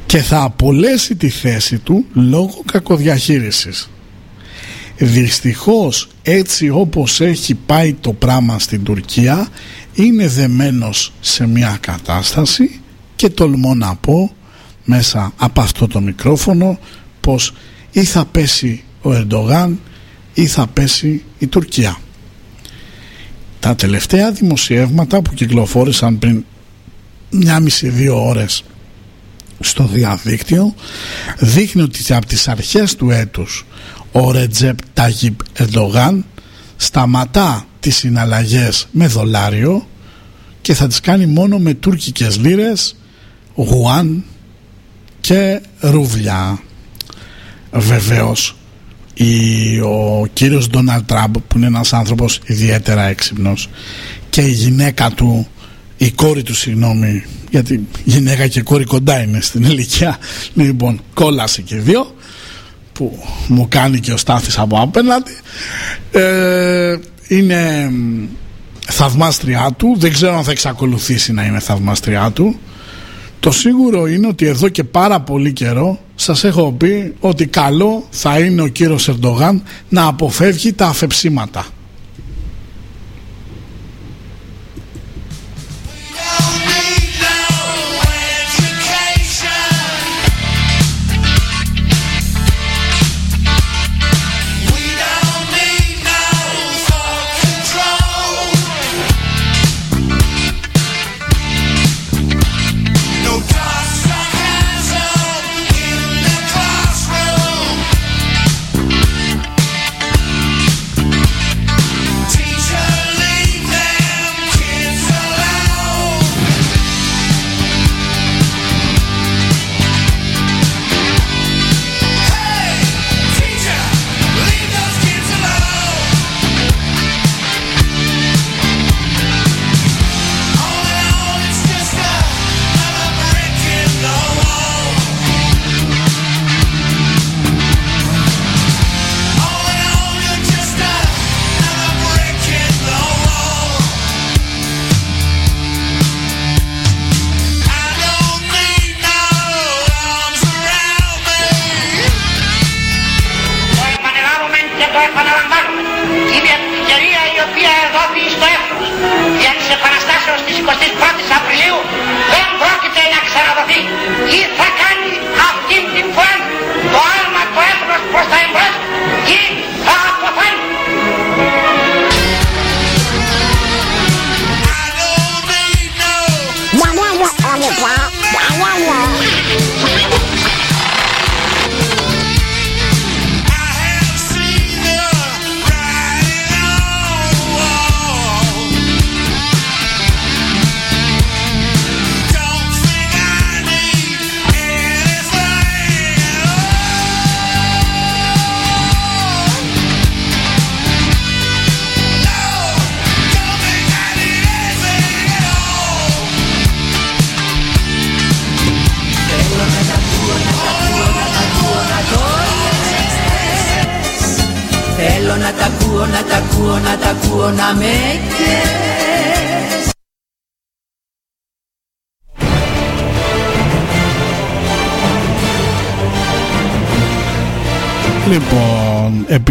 S8: και θα απολέσει τη θέση του λόγω κακοδιαχείρισης. Δυστυχώς έτσι όπως έχει πάει το πράγμα στην Τουρκία είναι δεμένος σε μια κατάσταση και τολμώ να πω μέσα από αυτό το μικρόφωνο πως ή θα πέσει ο Ερντογάν ή θα πέσει η Τουρκία. Τα τελευταία δημοσιεύματα που κυκλοφόρησαν πριν μια μισή δύο ώρες στο διαδίκτυο δείχνει ότι από τις αρχές του έτους ο Ρετζέπ Τάγιπ Ερντογάν σταματά τις συναλλαγές με δολάριο και θα τις κάνει μόνο με τουρκικές λίρες, γουάν και ρούβλια. Βεβαίως ο κύριος Ντόναλτ Τραμπ που είναι ένας άνθρωπος ιδιαίτερα έξυπνος και η γυναίκα του η κόρη του συγγνώμη γιατί γυναίκα και κόρη κοντά είναι στην ηλικία. Λοιπόν κόλασε και δύο που μου κάνει και ο Στάθης από απέναντι. Ε, είναι θαυμάστριά του. Δεν ξέρω αν θα εξακολουθήσει να είναι θαυμάστριά του. Το σίγουρο είναι ότι εδώ και πάρα πολύ καιρό σας έχω πει ότι καλό θα είναι ο κύριος Ερντογάν να αποφεύγει τα αφεψίματα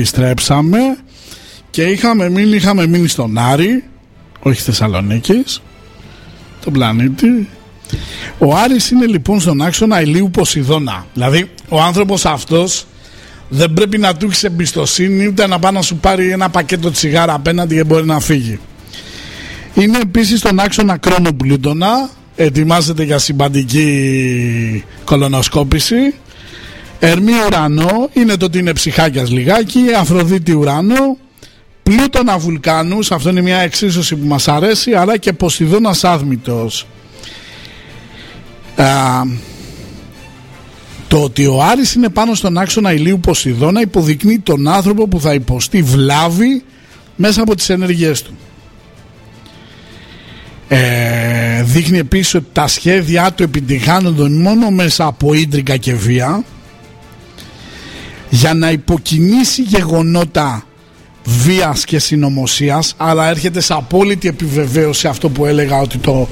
S8: επιστρέψαμε και είχαμε μείνει, είχαμε μείνει στον Άρη όχι Θεσσαλονίκης τον πλανήτη. Ο Άρης είναι λοιπόν στον άξονα ηλίου Ποσειδώνα. Δηλαδή ο άνθρωπος αυτός δεν πρέπει να του έχεις εμπιστοσύνη ούτε να πάει να σου πάρει ένα πακέτο τσιγάρα απέναντι και μπορεί να φύγει. Είναι επίσης στον άξονα κρόνο πλούτονα. Ετοιμάζεται για συμπαντική κολονοσκόπηση Ερμή ουρανό είναι το ότι είναι ψυχάκιας λιγάκι, Αφροδίτη ουρανό, Πλούτονα βουλκάνους, αυτό είναι μια εξίσωση που μας αρέσει, αλλά και Ποσειδώνας άδμητος. Α, το ότι ο Άρης είναι πάνω στον άξονα ηλίου Ποσειδώνα υποδεικνύει τον άνθρωπο που θα υποστεί βλάβη μέσα από τις ενέργειές του. Ε, δείχνει επίσης ότι τα σχέδιά του επιτυγχάνονται μόνο μέσα από ίντρικα και βία για να υποκινήσει γεγονότα βίας και συνωμοσίας αλλά έρχεται σε απόλυτη επιβεβαίωση αυτό που έλεγα ότι το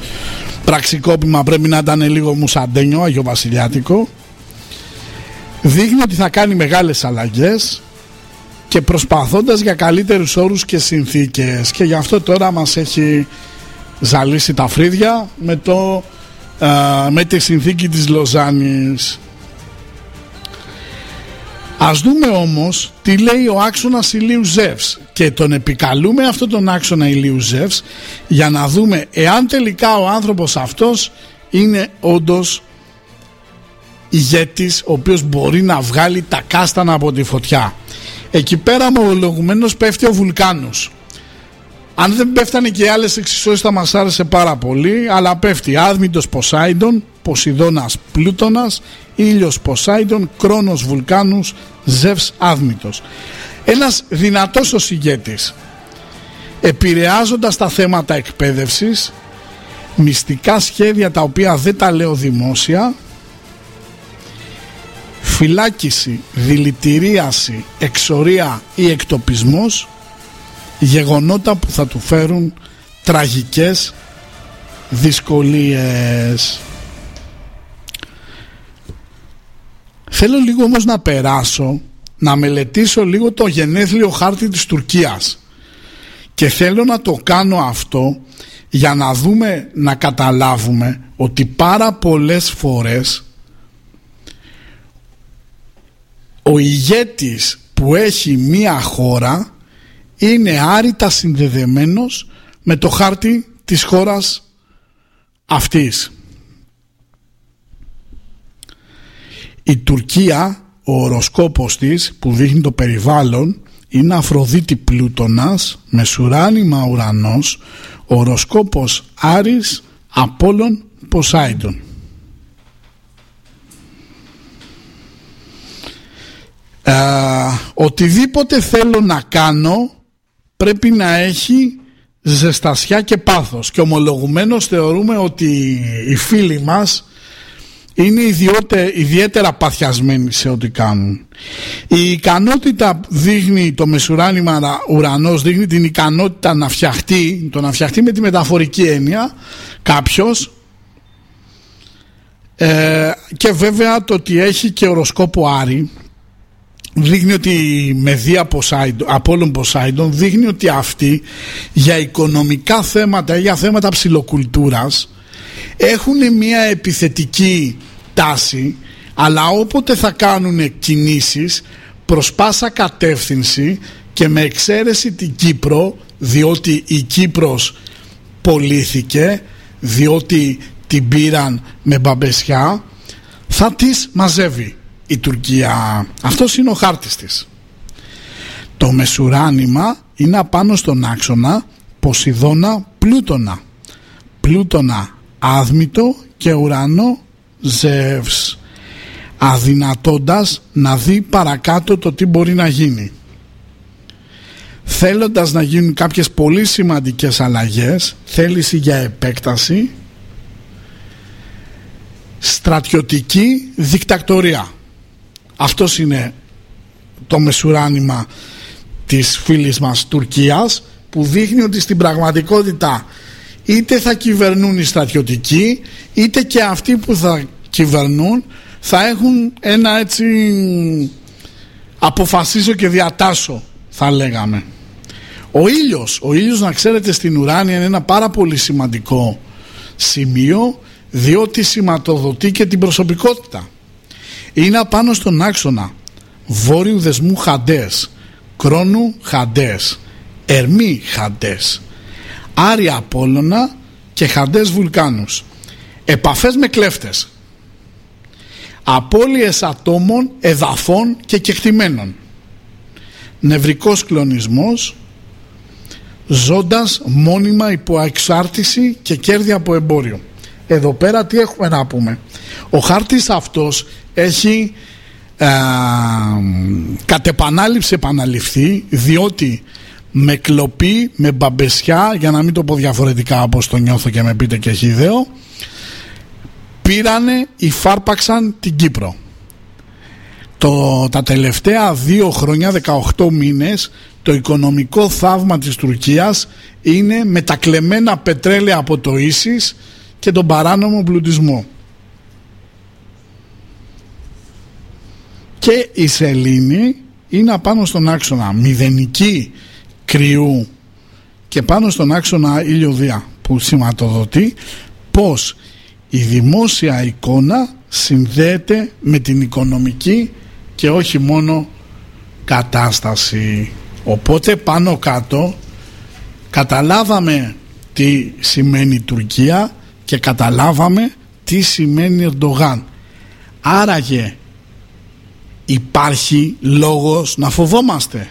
S8: πραξικόπημα πρέπει να ήταν λίγο μουσαντένιο, αγιοβασιλιάτικο δείχνει ότι θα κάνει μεγάλες αλλαγές και προσπαθώντας για καλύτερους όρους και συνθήκες. Και γι' αυτό τώρα μας έχει ζαλίσει τα φρύδια με, το, με τη συνθήκη της Λοζάνης Ας δούμε όμως τι λέει ο άξονας ηλίου Ζεύς και τον επικαλούμε αυτό τον άξονα ηλίου Ζεύς για να δούμε εάν τελικά ο άνθρωπος αυτός είναι όντως ηγέτης ο οποίος μπορεί να βγάλει τα κάστανα από τη φωτιά. Εκεί πέρα ομολογουμένως πέφτει ο Βουλκάνος. Αν δεν πέφτανε και οι άλλες εξισώσεις θα μας άρεσε πάρα πολύ αλλά πέφτει Άδμητος Ποσάιντον, Ποσειδώνας Πλούτονας, Ήλιος Ποσάιντον, Κρόνος Βουλκάνους, Ζεύς Άδμητος. Ένας δυνατός ο ηγέτης επηρεάζοντας τα θέματα εκπαίδευσης μυστικά σχέδια τα οποία δεν τα λέω δημόσια φυλάκιση, δηλητηρίαση, εξορία ή εκτοπισμός γεγονότα που θα του φέρουν τραγικές δυσκολίες. Θέλω λίγο όμως να περάσω να μελετήσω λίγο το γενέθλιο χάρτη της Τουρκίας και θέλω να το κάνω αυτό για να δούμε, να καταλάβουμε ότι πάρα πολλές φορές ο ηγέτης που έχει μία χώρα είναι άρρητα συνδεδεμένος με το χάρτη της χώρας αυτής. Η Τουρκία, ο οροσκόπος της που δείχνει το περιβάλλον είναι Αφροδίτη Πλούτονας, Μεσουράνημα Ουρανός, οροσκόπος Άρης, Απόλλων, Ποσάιντον. Ε, οτιδήποτε θέλω να κάνω πρέπει να έχει ζεστασιά και πάθος. Και ομολογουμένως θεωρούμε ότι οι φίλοι μας είναι ιδιαίτερα παθιασμένοι σε ό,τι κάνουν. Η ικανότητα δείχνει το μεσουράνημα ουρανός δείχνει την ικανότητα να φτιαχτεί το να φτιαχτεί με τη μεταφορική έννοια κάποιος. Ε, και βέβαια το ότι έχει και οροσκόπο Άρη δείχνει ότι με δία Απόλλων Ποσάιντον δείχνει ότι αυτοί για οικονομικά θέματα ή για θέματα ψηλοκουλτούρας έχουν μια επιθετική τάση αλλά όποτε θα κάνουν κινήσεις προς πάσα κατεύθυνση και με εξαίρεση την Κύπρο διότι η Κύπρος πολίθηκε διότι την πήραν με μπαμπεσιά θα τις μαζεύει η Τουρκία. Αυτός είναι ο χάρτης της. Το μεσουράνημα είναι απάνω στον άξονα Ποσειδώνα Πλούτονα. Πλούτονα άδμητο και ουρανό Ζεύς αδυνατώντας να δει παρακάτω το τι μπορεί να γίνει. Θέλοντας να γίνουν κάποιες πολύ σημαντικές αλλαγές, θέληση για επέκταση, στρατιωτική δικτακτορία. Αυτός είναι το μεσουράνημα της φίλης μας Τουρκίας που δείχνει ότι στην πραγματικότητα είτε θα κυβερνούν οι στρατιωτικοί είτε και αυτοί που θα κυβερνούν θα έχουν ένα έτσι αποφασίσω και διατάσω θα λέγαμε. Ο ήλιος ο ήλιος να ξέρετε στην ουράνια είναι ένα πάρα πολύ σημαντικό σημείο διότι σηματοδοτεί και την προσωπικότητα είναι απάνω στον άξονα βόρειου δεσμού Χαντές Κρόνου Χαντές Ερμή Χαντές Άρια Απόλλωνα και Χαντές Βουλκάνους. Επαφές με κλέφτες. Απώλειες ατόμων, εδαφών και κεκτημένων. Νευρικός κλονισμός. Ζώντας μόνιμα υπό εξάρτηση και κέρδη από εμπόριο. Εδώ πέρα τι έχουμε να πούμε. Ο χάρτης αυτός έχει ε, κατ' επανάληψη επαναληφθεί διότι με κλοπή, με μπαμπεσιά για να μην το πω διαφορετικά όπως το νιώθω και με πείτε και έχει ιδέο πήρανε, υφάρπαξαν την Κύπρο. Το, τα τελευταία δύο χρόνια 18 μήνες το οικονομικό θαύμα της Τουρκίας είναι με τα κλεμμένα πετρέλαια από το Ίσις και τον παράνομο πλουτισμό και η σελήνη είναι απάνω στον άξονα μηδενική κρυού και πάνω στον άξονα ηλιοδία που σηματοδοτεί πως η δημόσια εικόνα συνδέεται με την οικονομική και όχι μόνο κατάσταση. Οπότε πάνω κάτω καταλάβαμε τι σημαίνει Τουρκία και καταλάβαμε τι σημαίνει Ερντογάν. Άραγε υπάρχει λόγος να φοβόμαστε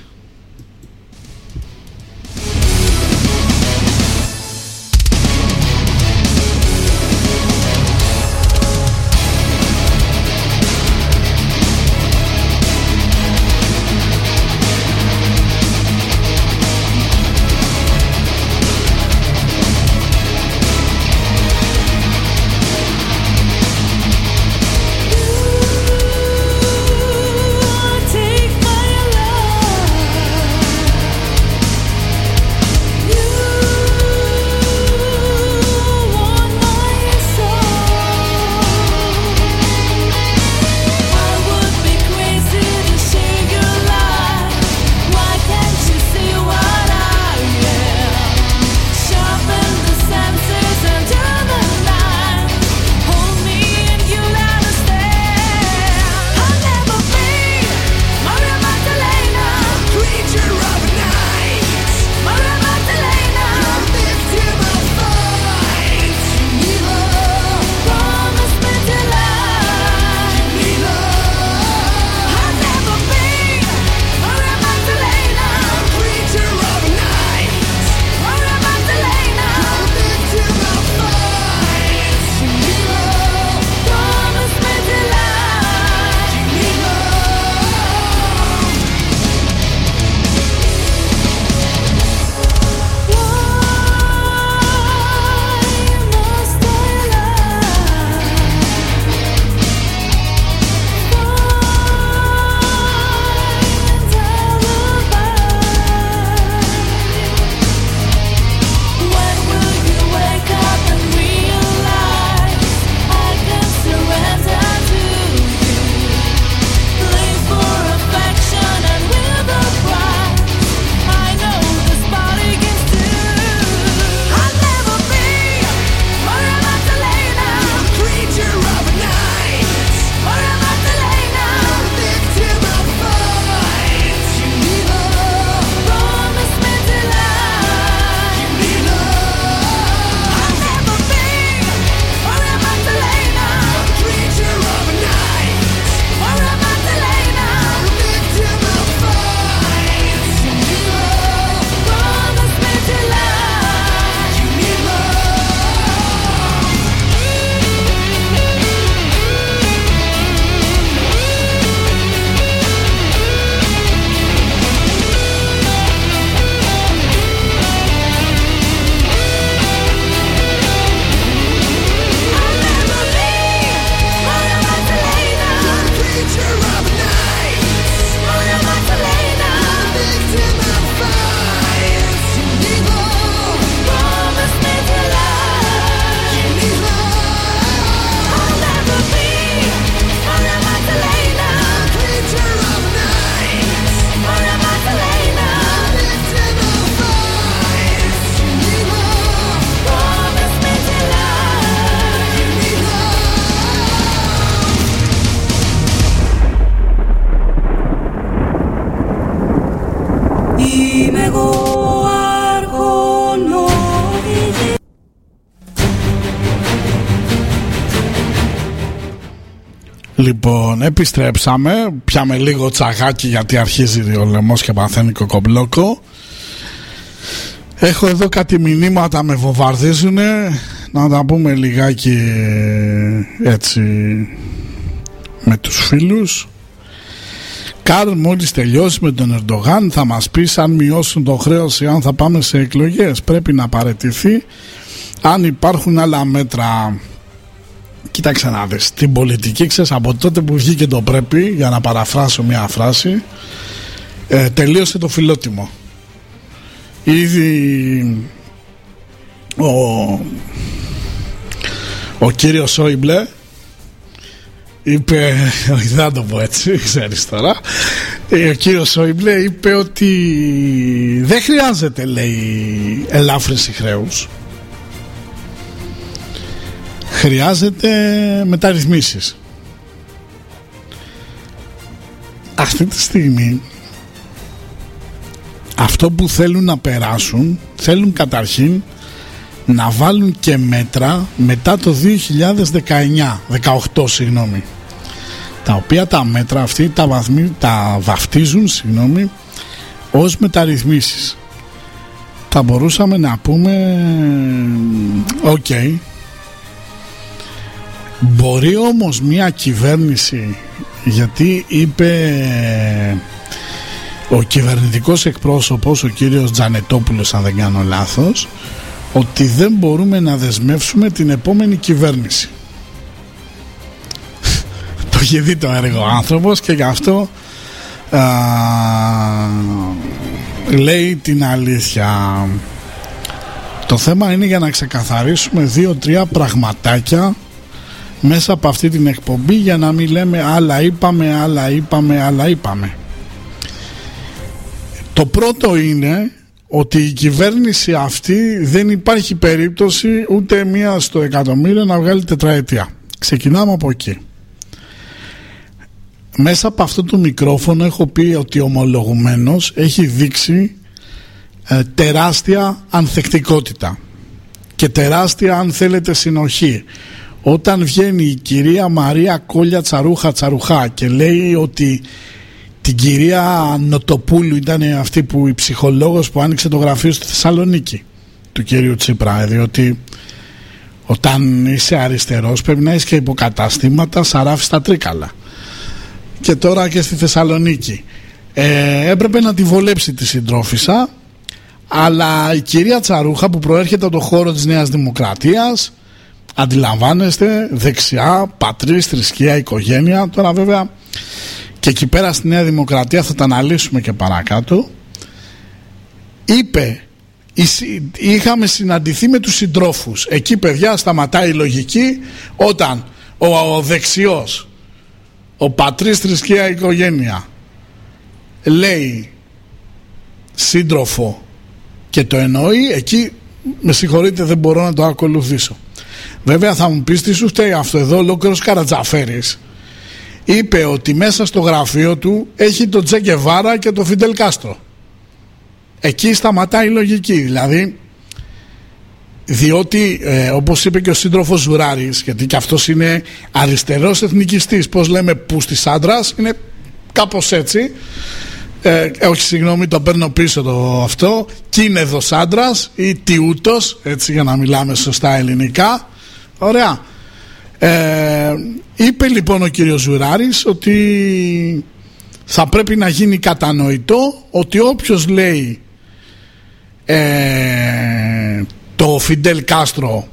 S8: Λοιπόν, επιστρέψαμε. Πιάμε λίγο τσαγάκι γιατί αρχίζει ο λαιμός και παθαίνει κοκομπλόκο. Έχω εδώ κάτι μηνύματα με βομβαρδίζουν. Να τα πούμε λιγάκι έτσι με τους φίλους. Καρλ μόλις τελειώσει με τον Ερντογάν θα μας πεις αν μειώσουν το χρέος ή αν θα πάμε σε εκλογές πρέπει να παρετηθεί αν υπάρχουν άλλα μέτρα κοίταξε να δεις την πολιτική ξέρεις από τότε που βγήκε το πρέπει για να παραφράσω μια φράση ε, τελείωσε το φιλότιμο ήδη ο, ο κύριος Σόιμπλε είπε, όχι δεν θα το πω έτσι, ξέρεις τώρα, ε, ο κύριος Σόιμπλε είπε ότι δεν χρειάζεται λέει ελάφρυνση χρέους. Χρειάζεται μεταρρυθμίσεις. Αυτή τη στιγμή αυτό που θέλουν να περάσουν θέλουν καταρχήν να βάλουν και μέτρα μετά το 2019 18 συγγνώμη τα οποία τα μέτρα αυτή τα, βαθμί, τα βαφτίζουν συγγνώμη ως μεταρρυθμίσεις θα μπορούσαμε να πούμε οκ μπορεί όμως μια κυβέρνηση γιατί είπε ο κυβερνητικός εκπρόσωπος ο κύριος Τζανετόπουλος αν δεν κάνω λάθος ότι δεν μπορούμε να δεσμεύσουμε την επόμενη κυβέρνηση. (laughs) Το έχει δει το έργο ο άνθρωπος και γι' αυτό α, λέει την αλήθεια. Το θέμα είναι για να ξεκαθαρίσουμε δύο-τρία πραγματάκια μέσα από αυτή την εκπομπή για να μην λέμε άλλα είπαμε, άλλα είπαμε, άλλα είπαμε το πρώτο είναι ότι η κυβέρνηση αυτή δεν υπάρχει περίπτωση ούτε μία στο εκατομμύριο να βγάλει τετραετία. Ξεκινάμε από εκεί. Μέσα από αυτό το μικρόφωνο έχω πει ότι ομολογουμένος έχει δείξει ε, τεράστια ανθεκτικότητα και τεράστια αν θέλετε συνοχή. Όταν βγαίνει η κυρία Μαρία Κόλια Τσαρούχα Τσαρουχά και λέει ότι την κυρία Νοτοπούλου ήταν αυτή που η ψυχολόγος που άνοιξε το γραφείο στη Θεσσαλονίκη του κυρίου Τσίπρα διότι όταν είσαι αριστερός πρέπει να έχει και υποκαταστήματα σαράφι στα τρίκαλα. Και τώρα και στη Θεσσαλονίκη. Ε, έπρεπε να τη βολέψει τη συντρόφισσα αλλά η κυρία Τσαρούχα που προέρχεται από το χώρο της Νέας Δημοκρατίας αντιλαμβάνεστε δεξιά, πατρίς, θρησκεία, οικογένεια. Τώρα βέβαια και εκεί πέρα στη Νέα Δημοκρατία θα τα αναλύσουμε και παρακάτω. Είπε είχαμε συναντηθεί με τους συντρόφους. Εκεί παιδιά σταματάει η λογική όταν ο, ο δεξιός ο πατρίς θρησκεία οικογένεια λέει σύντροφο και το εννοεί εκεί με συγχωρείτε δεν μπορώ να το ακολουθήσω βέβαια θα μου πεις τι σου φταίει αυτό εδώ ολόκληρος Καρατζαφέρης είπε ότι μέσα στο γραφείο του έχει το Τζέγκεβάρα και το Φιντελ Κάστρο. Εκεί σταματάει η λογική. Δηλαδή, διότι ε, όπως είπε και ο σύντροφος Ζουράρης γιατί και αυτός είναι αριστερός εθνικιστής πως λέμε που στις άντρας είναι κάπως έτσι ε, όχι συγγνώμη το παίρνω πίσω το αυτό κίνεδος άντρας ή τιούτος έτσι για να μιλάμε σωστά ελληνικά ωραία ε, είπε λοιπόν ο κύριος Ζουράρης ότι θα πρέπει να γίνει κατανοητό ότι όποιος λέει ε, το Φιντέλ Κάστρο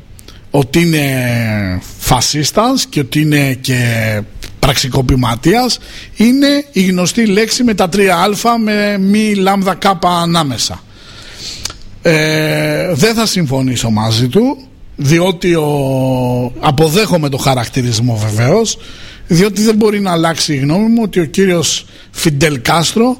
S8: ότι είναι φασίστας και ότι είναι και πραξικοπηματίας είναι η γνωστή λέξη με τα τρία α με μη λάμδα κάπα ανάμεσα. Ε, δεν θα συμφωνήσω μαζί του διότι ο... αποδέχομαι το χαρακτηρισμό βεβαίως διότι δεν μπορεί να αλλάξει η γνώμη μου ότι ο κύριος Φιντελ Κάστρο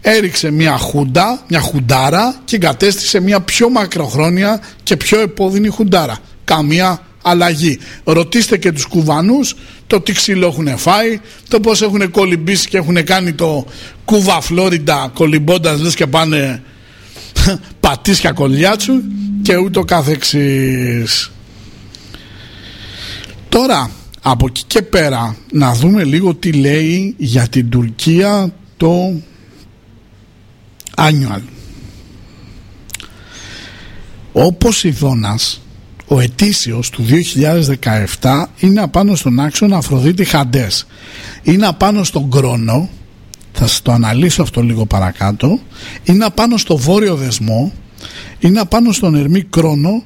S8: έριξε μια χούντα, μια χουντάρα και εγκατέστησε μια πιο μακροχρόνια και πιο επώδυνη χουντάρα. Καμία αλλαγή. Ρωτήστε και τους κουβανούς το τι ξύλο έχουν φάει, το πώς έχουν κολυμπήσει και έχουν κάνει το κούβα Φλόριντα κολυμπώντας λες και πάνε πατήσια κολλιάτσου και ούτω καθεξής. Τώρα από εκεί και πέρα να δούμε λίγο τι λέει για την Τουρκία το annual. Ο Ποσειδώνας ο ετήσιος του 2017 είναι απάνω στον άξονα Αφροδίτη Χαντές. Είναι απάνω στον Κρόνο θα σας το αναλύσω αυτό λίγο παρακάτω. Είναι απάνω στο βόρειο δεσμό είναι απάνω στον Ερμή Κρόνο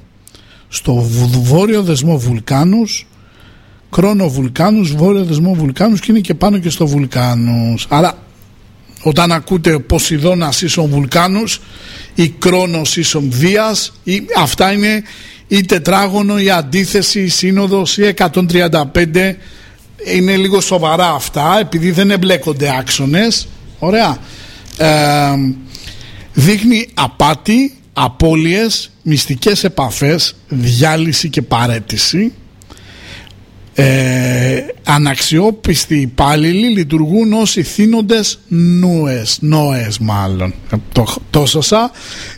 S8: στο βου- βόρειο δεσμό Βουλκάνους Κρόνο Βουλκάνους, βόρειο δεσμό Βουλκάνους και είναι και πάνω και στο Βουλκάνους. Άρα όταν ακούτε Ποσειδώνας ίσον Βουλκάνους ή Κρόνος ίσον Δίας ή, αυτά είναι η τετράγωνο, η αντίθεση, η σύνοδος, η 135 είναι λίγο σοβαρά αυτά επειδή δεν εμπλέκονται άξονες. Ωραία. Ε, δείχνει απάτη, απώλειες, μυστικές επαφές, διάλυση και παρέτηση. Ε, αναξιόπιστοι υπάλληλοι λειτουργούν ως ηθήνοντες νούες, νόες μάλλον. Ε, το, το σώσα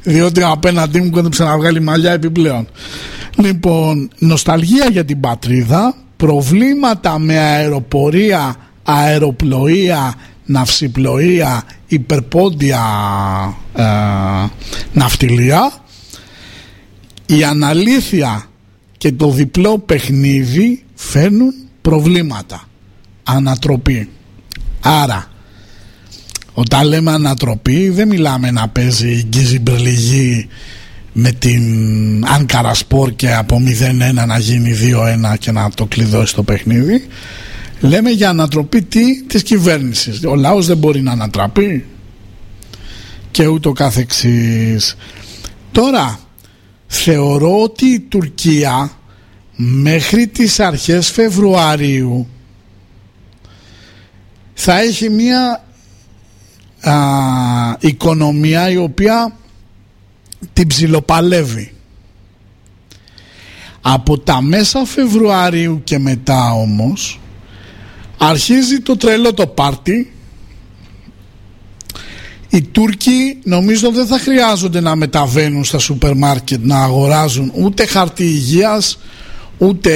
S8: διότι απέναντί μου κόντεψε να βγάλει μαλλιά επιπλέον. Λοιπόν νοσταλγία για την πατρίδα προβλήματα με αεροπορία αεροπλοεία ναυσιπλοεία υπερπόντια ε, ναυτιλία. Η αναλήθεια και το διπλό παιχνίδι φέρνουν προβλήματα. Ανατροπή. Άρα όταν λέμε ανατροπή δεν μιλάμε να παίζει η Γκίζη Μπρελιγή με την Άνκαρα Σπορ και από 0-1 να γίνει 2-1 και να το κλειδώσει το παιχνίδι λέμε για ανατροπή τι της κυβέρνησης. Ο λαός δεν μπορεί να ανατραπεί και ούτω καθεξής. Τώρα θεωρώ ότι η Τουρκία μέχρι τις αρχές Φεβρουαρίου θα έχει μια α, οικονομία η οποία την ψιλοπαλεύει. Από τα μέσα Φεβρουαρίου και μετά όμως αρχίζει το τρελό το πάρτι. Οι Τούρκοι νομίζω δεν θα χρειάζονται να μεταβαίνουν στα σούπερ μάρκετ να αγοράζουν ούτε χαρτί υγείας ούτε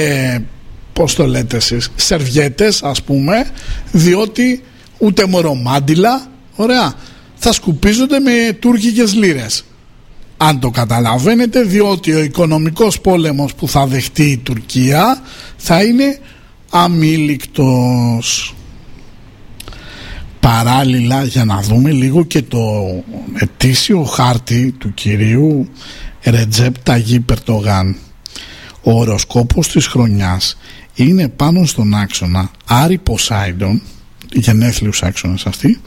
S8: πώς το λέτε εσείς σερβιέτες ας πούμε διότι ούτε μορομάντιλα ωραία. Θα σκουπίζονται με τουρκικές λίρες αν το καταλαβαίνετε διότι ο οικονομικός πόλεμος που θα δεχτεί η Τουρκία θα είναι αμήλικτος. Παράλληλα για να δούμε λίγο και το ετήσιο χάρτη του κυρίου Ρετζέπ Ταγί Περτογάν. Ο οροσκόπος της χρονιάς είναι πάνω στον άξονα Άρη Ποσάιντον γενέθλιους άξονες αυτοί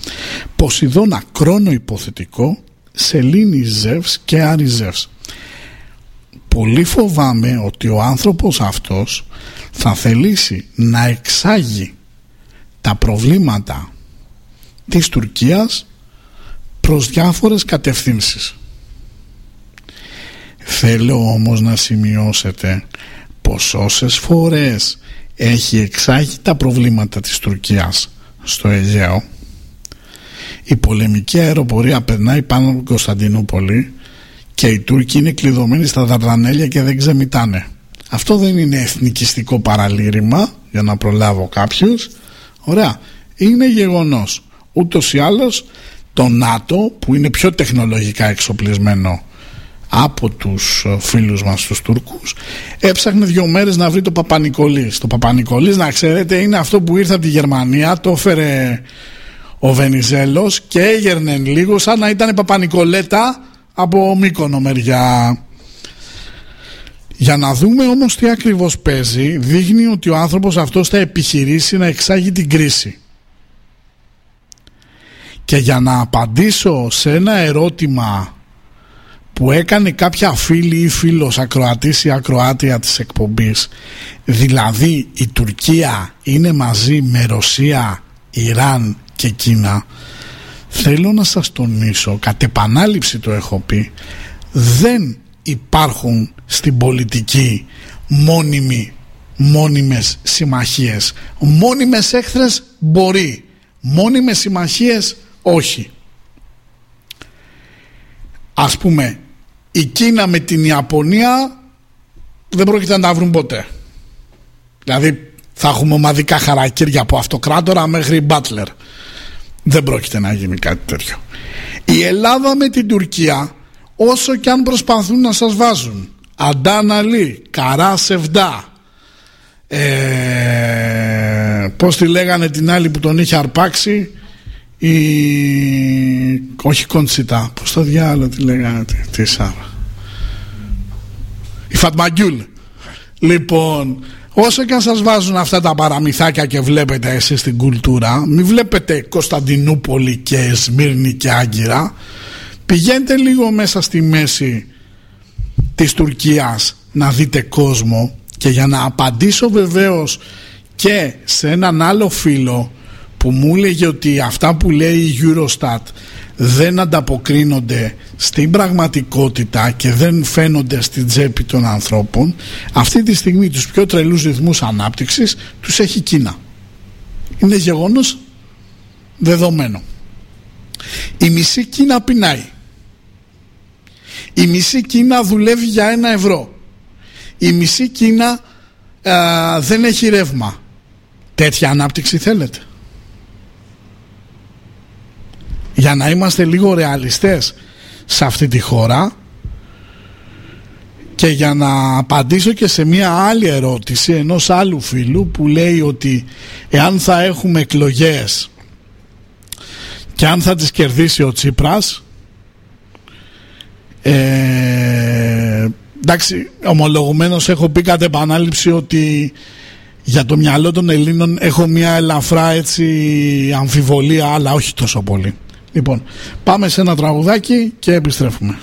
S8: Ποσειδώνα κρόνο υποθετικό Σελήνη Ζεύς και Άρης Ζεύς. Πολύ φοβάμαι ότι ο άνθρωπος αυτός θα θελήσει να εξάγει τα προβλήματα της Τουρκίας προς διάφορες κατευθύνσεις. Θέλω όμως να σημειώσετε πως όσες φορές έχει εξάγει τα προβλήματα της Τουρκίας στο Αιγαίο η πολεμική αεροπορία περνάει πάνω από την Κωνσταντινούπολη και οι Τούρκοι είναι κλειδωμένοι στα Δαρδανέλια και δεν ξεμητάνε. Αυτό δεν είναι εθνικιστικό παραλήρημα για να προλάβω κάποιους. Ωραία. Είναι γεγονός. Ούτως ή άλλως το ΝΑΤΟ που είναι πιο τεχνολογικά εξοπλισμένο από τους ε, φίλους μας τους Τούρκους έψαχνε δύο μέρες να βρει το Παπανικολής. Το Παπανικολής να ξέρετε είναι αυτό που ήρθε από τη Γερμανία το έφερε ο Βενιζέλος και έγερνε λίγο σαν να ήταν Παπανικολέτα από Μύκονο μεριά. Για να δούμε όμως τι ακριβώς παίζει δείχνει ότι ο άνθρωπος αυτός θα επιχειρήσει να εξάγει την κρίση. Και για να απαντήσω σε ένα ερώτημα που έκανε κάποια φίλη ή φίλος ακροατής ή ακροάτια της εκπομπής δηλαδή η Τουρκία είναι μαζί με Ρωσία, Ιράν και Κίνα θέλω να σας τονίσω κατ' επανάληψη το έχω πει δεν υπάρχουν στην πολιτική μόνιμοι μόνιμες συμμαχίες. Μόνιμες έχθρες μπορεί μόνιμες συμμαχίες όχι. Ας πούμε η Κίνα με την Ιαπωνία δεν πρόκειται να τα βρουν ποτέ. Δηλαδή θα έχουμε ομαδικά χαρακτήρια από αυτοκράτορα μέχρι μπάτλερ δεν πρόκειται να γίνει κάτι τέτοιο. Η Ελλάδα με την Τουρκία όσο και αν προσπαθούν να σας βάζουν Αντάνα Λί, Καρά Σεβδά ε, πως τη λέγανε την άλλη που τον είχε αρπάξει η όχι Κοντσιτά πως το διάλογο τη λέγανε τη, τη Σάρα. Η Φατμαγκιούλ. Λοιπόν όσο και αν σας βάζουν αυτά τα παραμυθάκια και βλέπετε εσείς την κουλτούρα μην βλέπετε Κωνσταντινούπολη και Σμύρνη και Άγκυρα. Πηγαίνετε λίγο μέσα στη μέση της Τουρκίας να δείτε κόσμο και για να απαντήσω βεβαίως και σε έναν άλλο φίλο που μου έλεγε ότι αυτά που λέει η Eurostat δεν ανταποκρίνονται στην πραγματικότητα και δεν φαίνονται στην τσέπη των ανθρώπων αυτή τη στιγμή τους πιο τρελούς ρυθμούς ανάπτυξης τους έχει Κίνα. Είναι γεγονός δεδομένο. Η μισή Κίνα πεινάει. Η μισή Κίνα δουλεύει για ένα ευρώ. Η μισή Κίνα α, δεν έχει ρεύμα. Τέτοια ανάπτυξη θέλετε; Για να είμαστε λίγο ρεαλιστές σε αυτή τη χώρα και για να απαντήσω και σε μια άλλη ερώτηση ενός άλλου φίλου που λέει ότι εάν θα έχουμε εκλογές και αν θα τις κερδίσει ο Τσίπρας ε, εντάξει ομολογουμένως έχω πει κατ' επανάληψη ότι για το μυαλό των Ελλήνων έχω μια ελαφρά έτσι αμφιβολία αλλά όχι τόσο πολύ Λοιπόν, πάμε σε ένα τραγουδάκι και επιστρέφουμε.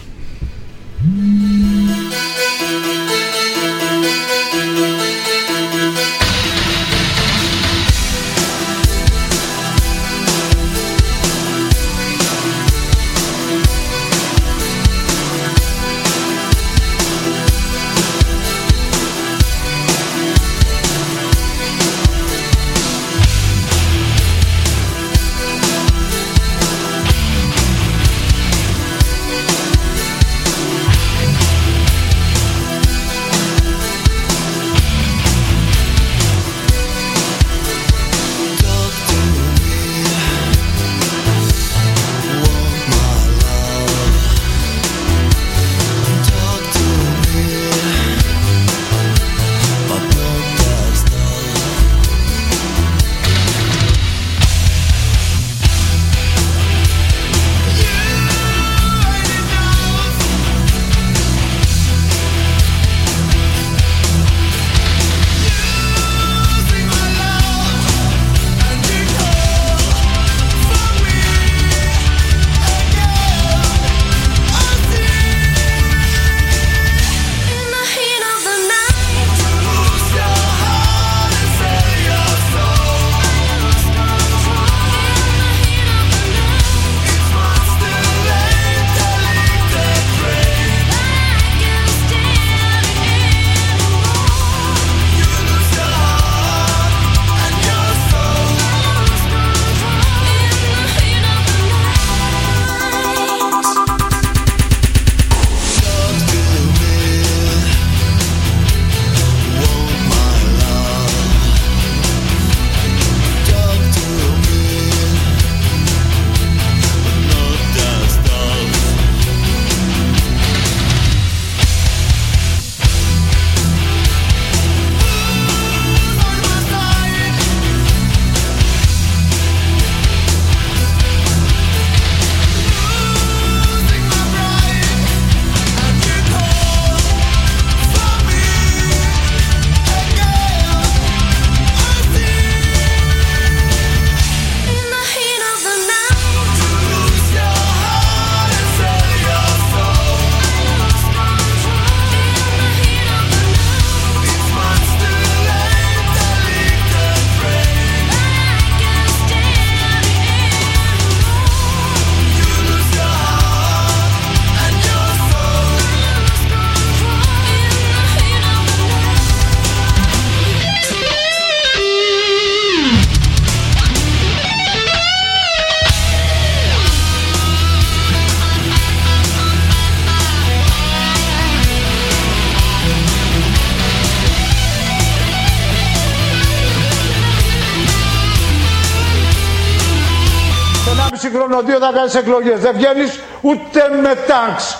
S3: Δύο θα κάνεις εκλογές. Δεν βγαίνεις ούτε με τάγκς.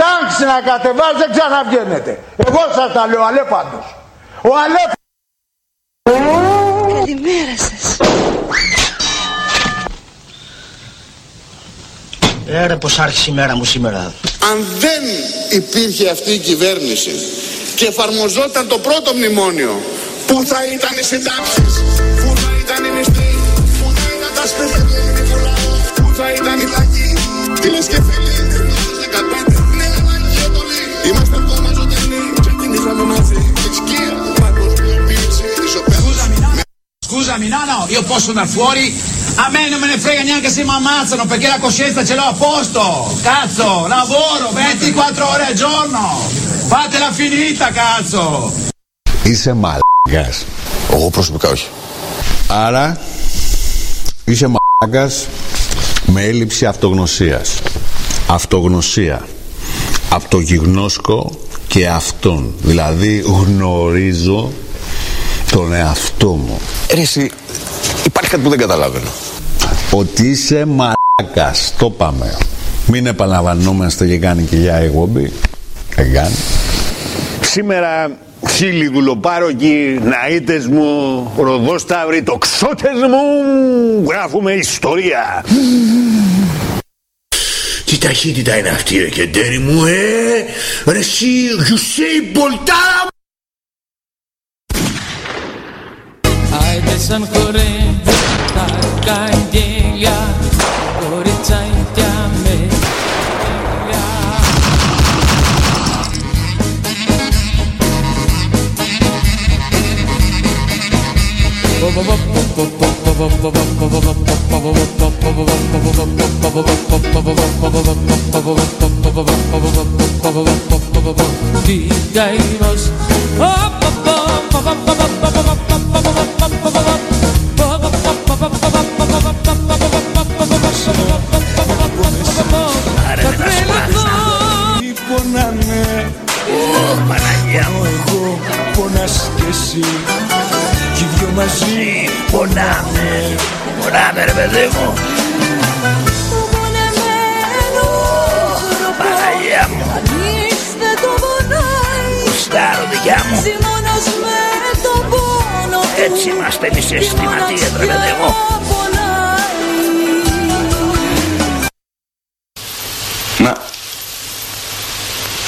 S3: Τάγκς να κατεβάζει δεν ξαναβγαίνετε. Εγώ σας τα λέω αλέπαντος. Ο αλέπαντος.
S11: Καλημέρα σας. Ε, ρε, πως άρχισε η μέρα μου σήμερα.
S12: Αν δεν υπήρχε αυτή η κυβέρνηση και εφαρμοζόταν το πρώτο μνημόνιο, πού θα ήταν οι συντάξεις, πού θα ήταν οι μισθοί, πού θα ήταν τα σπίτια ήταν οι λαγοί, φίλες και φίλοι, 2015, νέα λαγή εντολή. Είμαστε ακόμα ζωντανοί, ξεκινήσαμε μαζί, εξκία, παγκοσμιοποίηση, ισοπαίδωση.
S13: Scusa Milano, io posso andare fuori? A me non me ne frega neanche se mi ammazzano perché la coscienza ce l'ho a posto. Cazzo, lavoro 24 ore al giorno. Fatela finita, cazzo.
S14: Είσαι μαλάκας.
S15: Εγώ προσωπικά όχι.
S14: Άρα είσαι μαλάκας με έλλειψη αυτογνωσίας. Αυτογνωσία. Από το γιγνώσκο και αυτόν. Δηλαδή γνωρίζω τον εαυτό μου.
S15: Ρε εσύ, υπάρχει κάτι που δεν καταλαβαίνω.
S14: Ότι είσαι μαλάκας. Το πάμε. Μην επαναλαμβανόμαστε και κάνει κοιλιά η εκπομπή. Δεν κάνει.
S16: Σήμερα χίλιοι δουλοπάροκοι, ναΐτες μου, ροδόσταυροι, τοξότες μου, γράφουμε ιστορία. Τι ταχύτητα είναι αυτή ρε κεντέρι μου, ε! Ρε εσύ, Γιουσέι Μπολτάρα
S5: Άιντε σαν χορεύει
S16: Έτσι είμαστε εμείς αισθηματίες ρε παιδί μου
S17: Μα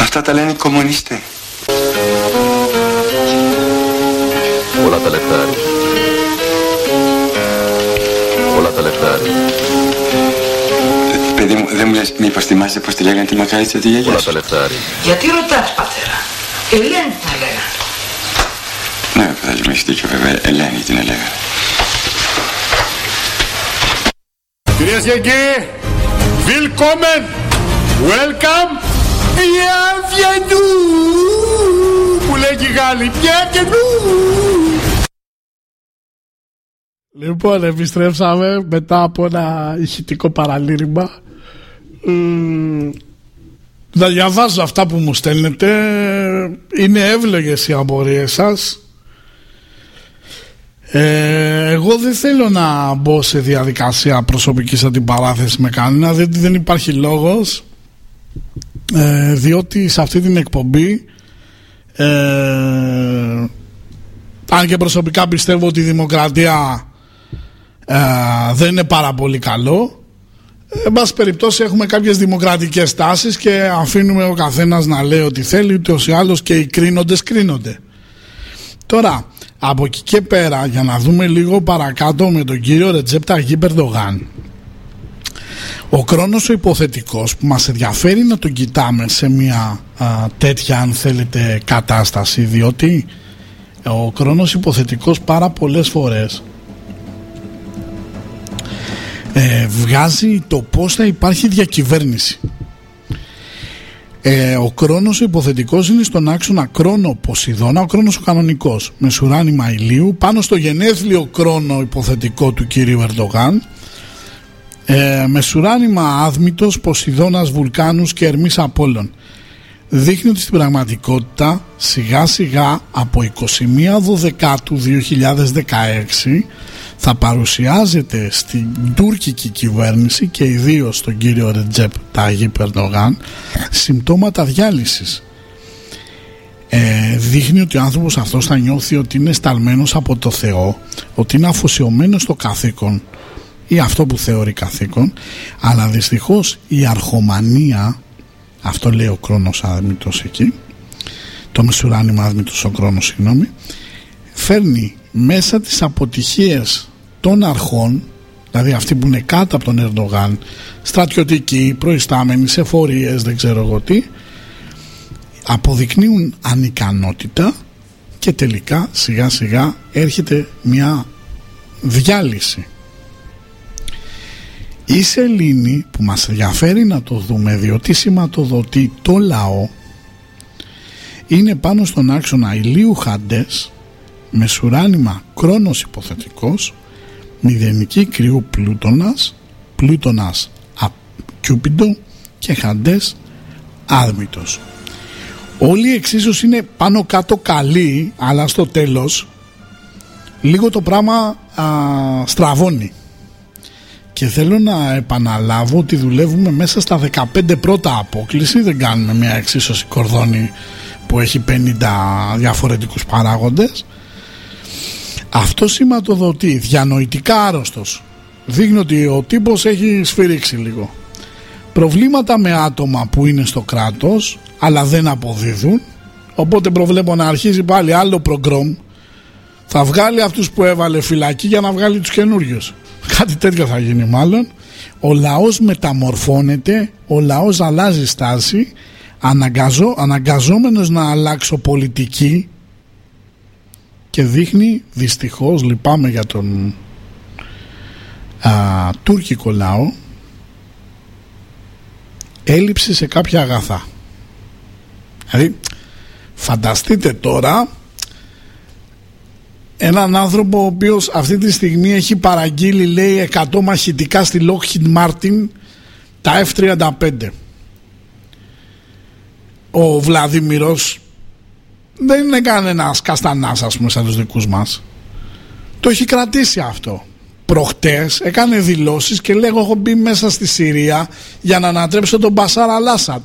S17: αυτά τα λένε οι κομμουνιστές.
S9: Όλα τα λεφτάρι. Όλα τα λεφτάρι.
S17: Παιδί μου, δεν μου λες μήπως θυμάσαι πως τη λέγανε τη μακαρίτσα τη γιαγιά
S9: Όλα
S17: σου.
S9: τα λεφτάρι.
S18: Γιατί ρωτάς πατέρα; Ελένη θα λέγανε.
S17: Ναι, παιδάκι μου, έχεις δίκιο βέβαια. Ελένη την έλεγανε.
S3: Κυρίες και κύριοι, willkommen, welcome, bienvenue, που λέγει Γάλλη, bienvenue.
S8: Λοιπόν, επιστρέψαμε μετά από ένα ηχητικό παραλήρημα. Μμμ, Να διαβάζω αυτά που μου στέλνετε. Είναι εύλογες οι απορίες σας. Ε, εγώ δεν θέλω να μπω σε διαδικασία προσωπικής αντιπαράθεσης με κανένα διότι δεν υπάρχει λόγος. Ε, διότι σε αυτή την εκπομπή ε, αν και προσωπικά πιστεύω ότι η δημοκρατία ε, δεν είναι πάρα πολύ καλό εν πάση περιπτώσει έχουμε κάποιες δημοκρατικές τάσεις και αφήνουμε ο καθένας να λέει ό,τι θέλει ούτε ή άλλως και οι κρίνοντες κρίνονται τώρα από εκεί και πέρα για να δούμε λίγο παρακάτω με τον κύριο Ρετζέπ Ταγί Περδογάν ο χρόνος ο υποθετικός που μας ενδιαφέρει να τον κοιτάμε σε μια α, τέτοια αν θέλετε κατάσταση διότι ο χρόνος υποθετικός πάρα πολλές φορές ε, βγάζει το πώς θα υπάρχει διακυβέρνηση ε, ο κρόνος ο υποθετικός είναι στον άξονα κρόνο Ποσειδώνα, ο κρόνος ο κανονικός με σουράνιμα ηλίου πάνω στο γενέθλιο κρόνο υποθετικό του κύριου Ερντογάν. Ε, με σουράνιμα άδμητος Ποσειδώνας Βουλκάνους και Ερμής Απόλλων δείχνει ότι στην πραγματικότητα σιγά σιγά από 21 Δεκάτου 2016 θα παρουσιάζεται στην τουρκική κυβέρνηση και ιδίως στον κύριο Ρετζέπ Τάγι Περντογάν συμπτώματα διάλυσης. Ε, δείχνει ότι ο άνθρωπος αυτός θα νιώθει ότι είναι σταλμένος από το Θεό ότι είναι αφοσιωμένος στο καθήκον ή αυτό που θεωρεί καθήκον αλλά δυστυχώς η αρχομανία αυτό λέει ο Κρόνος Άδμητος εκεί. Το μεσουράνημα Άδμητος ο Κρόνος συγγνώμη. Φέρνει μέσα τις αποτυχίες των αρχών δηλαδή αυτοί που είναι κάτω από τον Ερντογάν στρατιωτικοί, προϊστάμενοι σε φορείες δεν ξέρω εγώ τι αποδεικνύουν ανικανότητα και τελικά σιγά σιγά έρχεται μια διάλυση η σελήνη που μας ενδιαφέρει να το δούμε διότι σηματοδοτεί το λαό. Είναι πάνω στον άξονα ηλίου Χαντές με σουράνιμα κρόνος υποθετικός μηδενική κρυού πλούτονας πλούτονας ακιούπιντο και Χαντές άδμητος. Όλη η εξίσωση είναι πάνω κάτω καλή αλλά στο τέλος λίγο το πράγμα α, στραβώνει και θέλω να επαναλάβω ότι δουλεύουμε μέσα στα 15 πρώτα απόκληση. Δεν κάνουμε μια εξίσωση κορδόνη που έχει 50 διαφορετικούς παράγοντες. Αυτό σηματοδοτεί διανοητικά άρρωστος. Δείχνει ότι ο τύπος έχει σφυρίξει λίγο. Προβλήματα με άτομα που είναι στο κράτος αλλά δεν αποδίδουν. Οπότε προβλέπω να αρχίζει πάλι άλλο προγκρόμ θα βγάλει αυτούς που έβαλε φυλακή για να βγάλει τους καινούριους. Κάτι τέτοιο θα γίνει μάλλον. Ο λαός μεταμορφώνεται ο λαός αλλάζει στάση. Αναγκαζό, αναγκαζόμενος να αλλάξω πολιτική και δείχνει δυστυχώς λυπάμαι για τον α, τουρκικό λαό έλλειψη σε κάποια αγαθά. Δηλαδή φανταστείτε τώρα έναν άνθρωπο ο οποίος αυτή τη στιγμή έχει παραγγείλει λέει 100 μαχητικά στη Lockheed Martin τα F-35. Ο Βλαδίμηρος δεν είναι κανένας καστανάς ας πούμε σαν τους δικούς μας. Το έχει κρατήσει αυτό. Προχτές έκανε δηλώσεις και λέγω έχω μπει μέσα στη Συρία για να ανατρέψω τον Μπασάρα Λάσαντ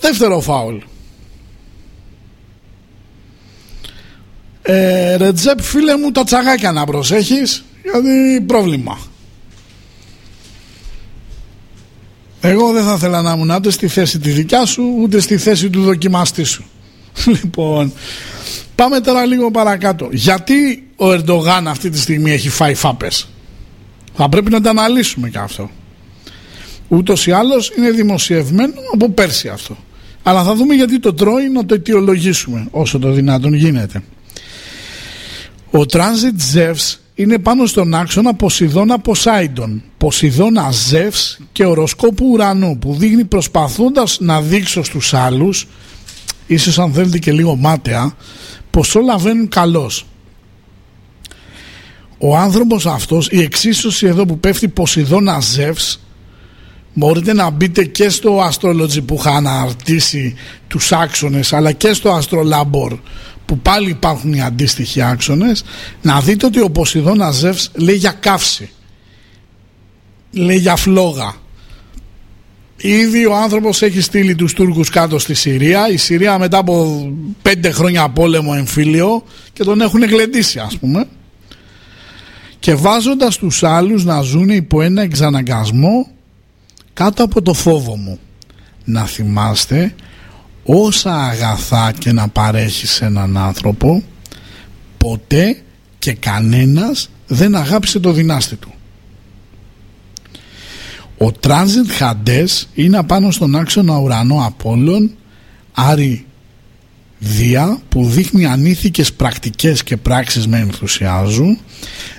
S8: δεύτερο φάουλ ε, Ρετζέπ φίλε μου τα τσαγάκια να προσέχεις γιατί πρόβλημα. Εγώ δεν θα ήθελα να ήμουν ούτε στη θέση τη δικιά σου ούτε στη θέση του δοκιμαστή σου. (laughs) Λοιπόν πάμε τώρα λίγο παρακάτω. Γιατί ο Ερντογάν αυτή τη στιγμή έχει φάει φάπες; Θα πρέπει να τα αναλύσουμε και αυτό. Ούτως ή άλλως είναι δημοσιευμένο από πέρσι αυτό. Αλλά θα δούμε γιατί το τρώει να το αιτιολογήσουμε όσο το δυνατόν γίνεται ο Transit Zevs είναι πάνω στον άξονα Ποσειδώνα Ποσάιντον, Ποσειδώνα Ζεύς και οροσκόπου ουρανού που δείχνει προσπαθώντας να δείξω στους άλλους ίσως αν θέλετε και λίγο μάταια πως όλα βαίνουν καλώς. Ο άνθρωπος αυτός, η εξίσωση εδώ που πέφτει Ποσειδώνα Ζεύς μπορείτε να μπείτε και στο Astrology που είχα αναρτήσει τους άξονες αλλά και στο Astrolabor που πάλι υπάρχουν οι αντίστοιχοι άξονες να δείτε ότι ο Ποσειδώνας Ζεύς λέει για καύση λέει για φλόγα. Ήδη ο άνθρωπος έχει στείλει τους Τούρκους κάτω στη Συρία η Συρία μετά από πέντε χρόνια πόλεμο εμφύλιο και τον έχουν γλεντήσει ας πούμε. Και βάζοντας τους άλλους να ζουν υπό ένα εξαναγκασμό κάτω από το φόβο μου. Να θυμάστε όσα αγαθά και να παρέχεις σε έναν άνθρωπο ποτέ και κανένας δεν αγάπησε το δυνάστη του. Ο Transit Hades είναι απάνω στον άξονα ουρανό Απόλλων Άρη Δία που δείχνει ανήθικες πρακτικές και πράξεις με ενθουσιάζουν.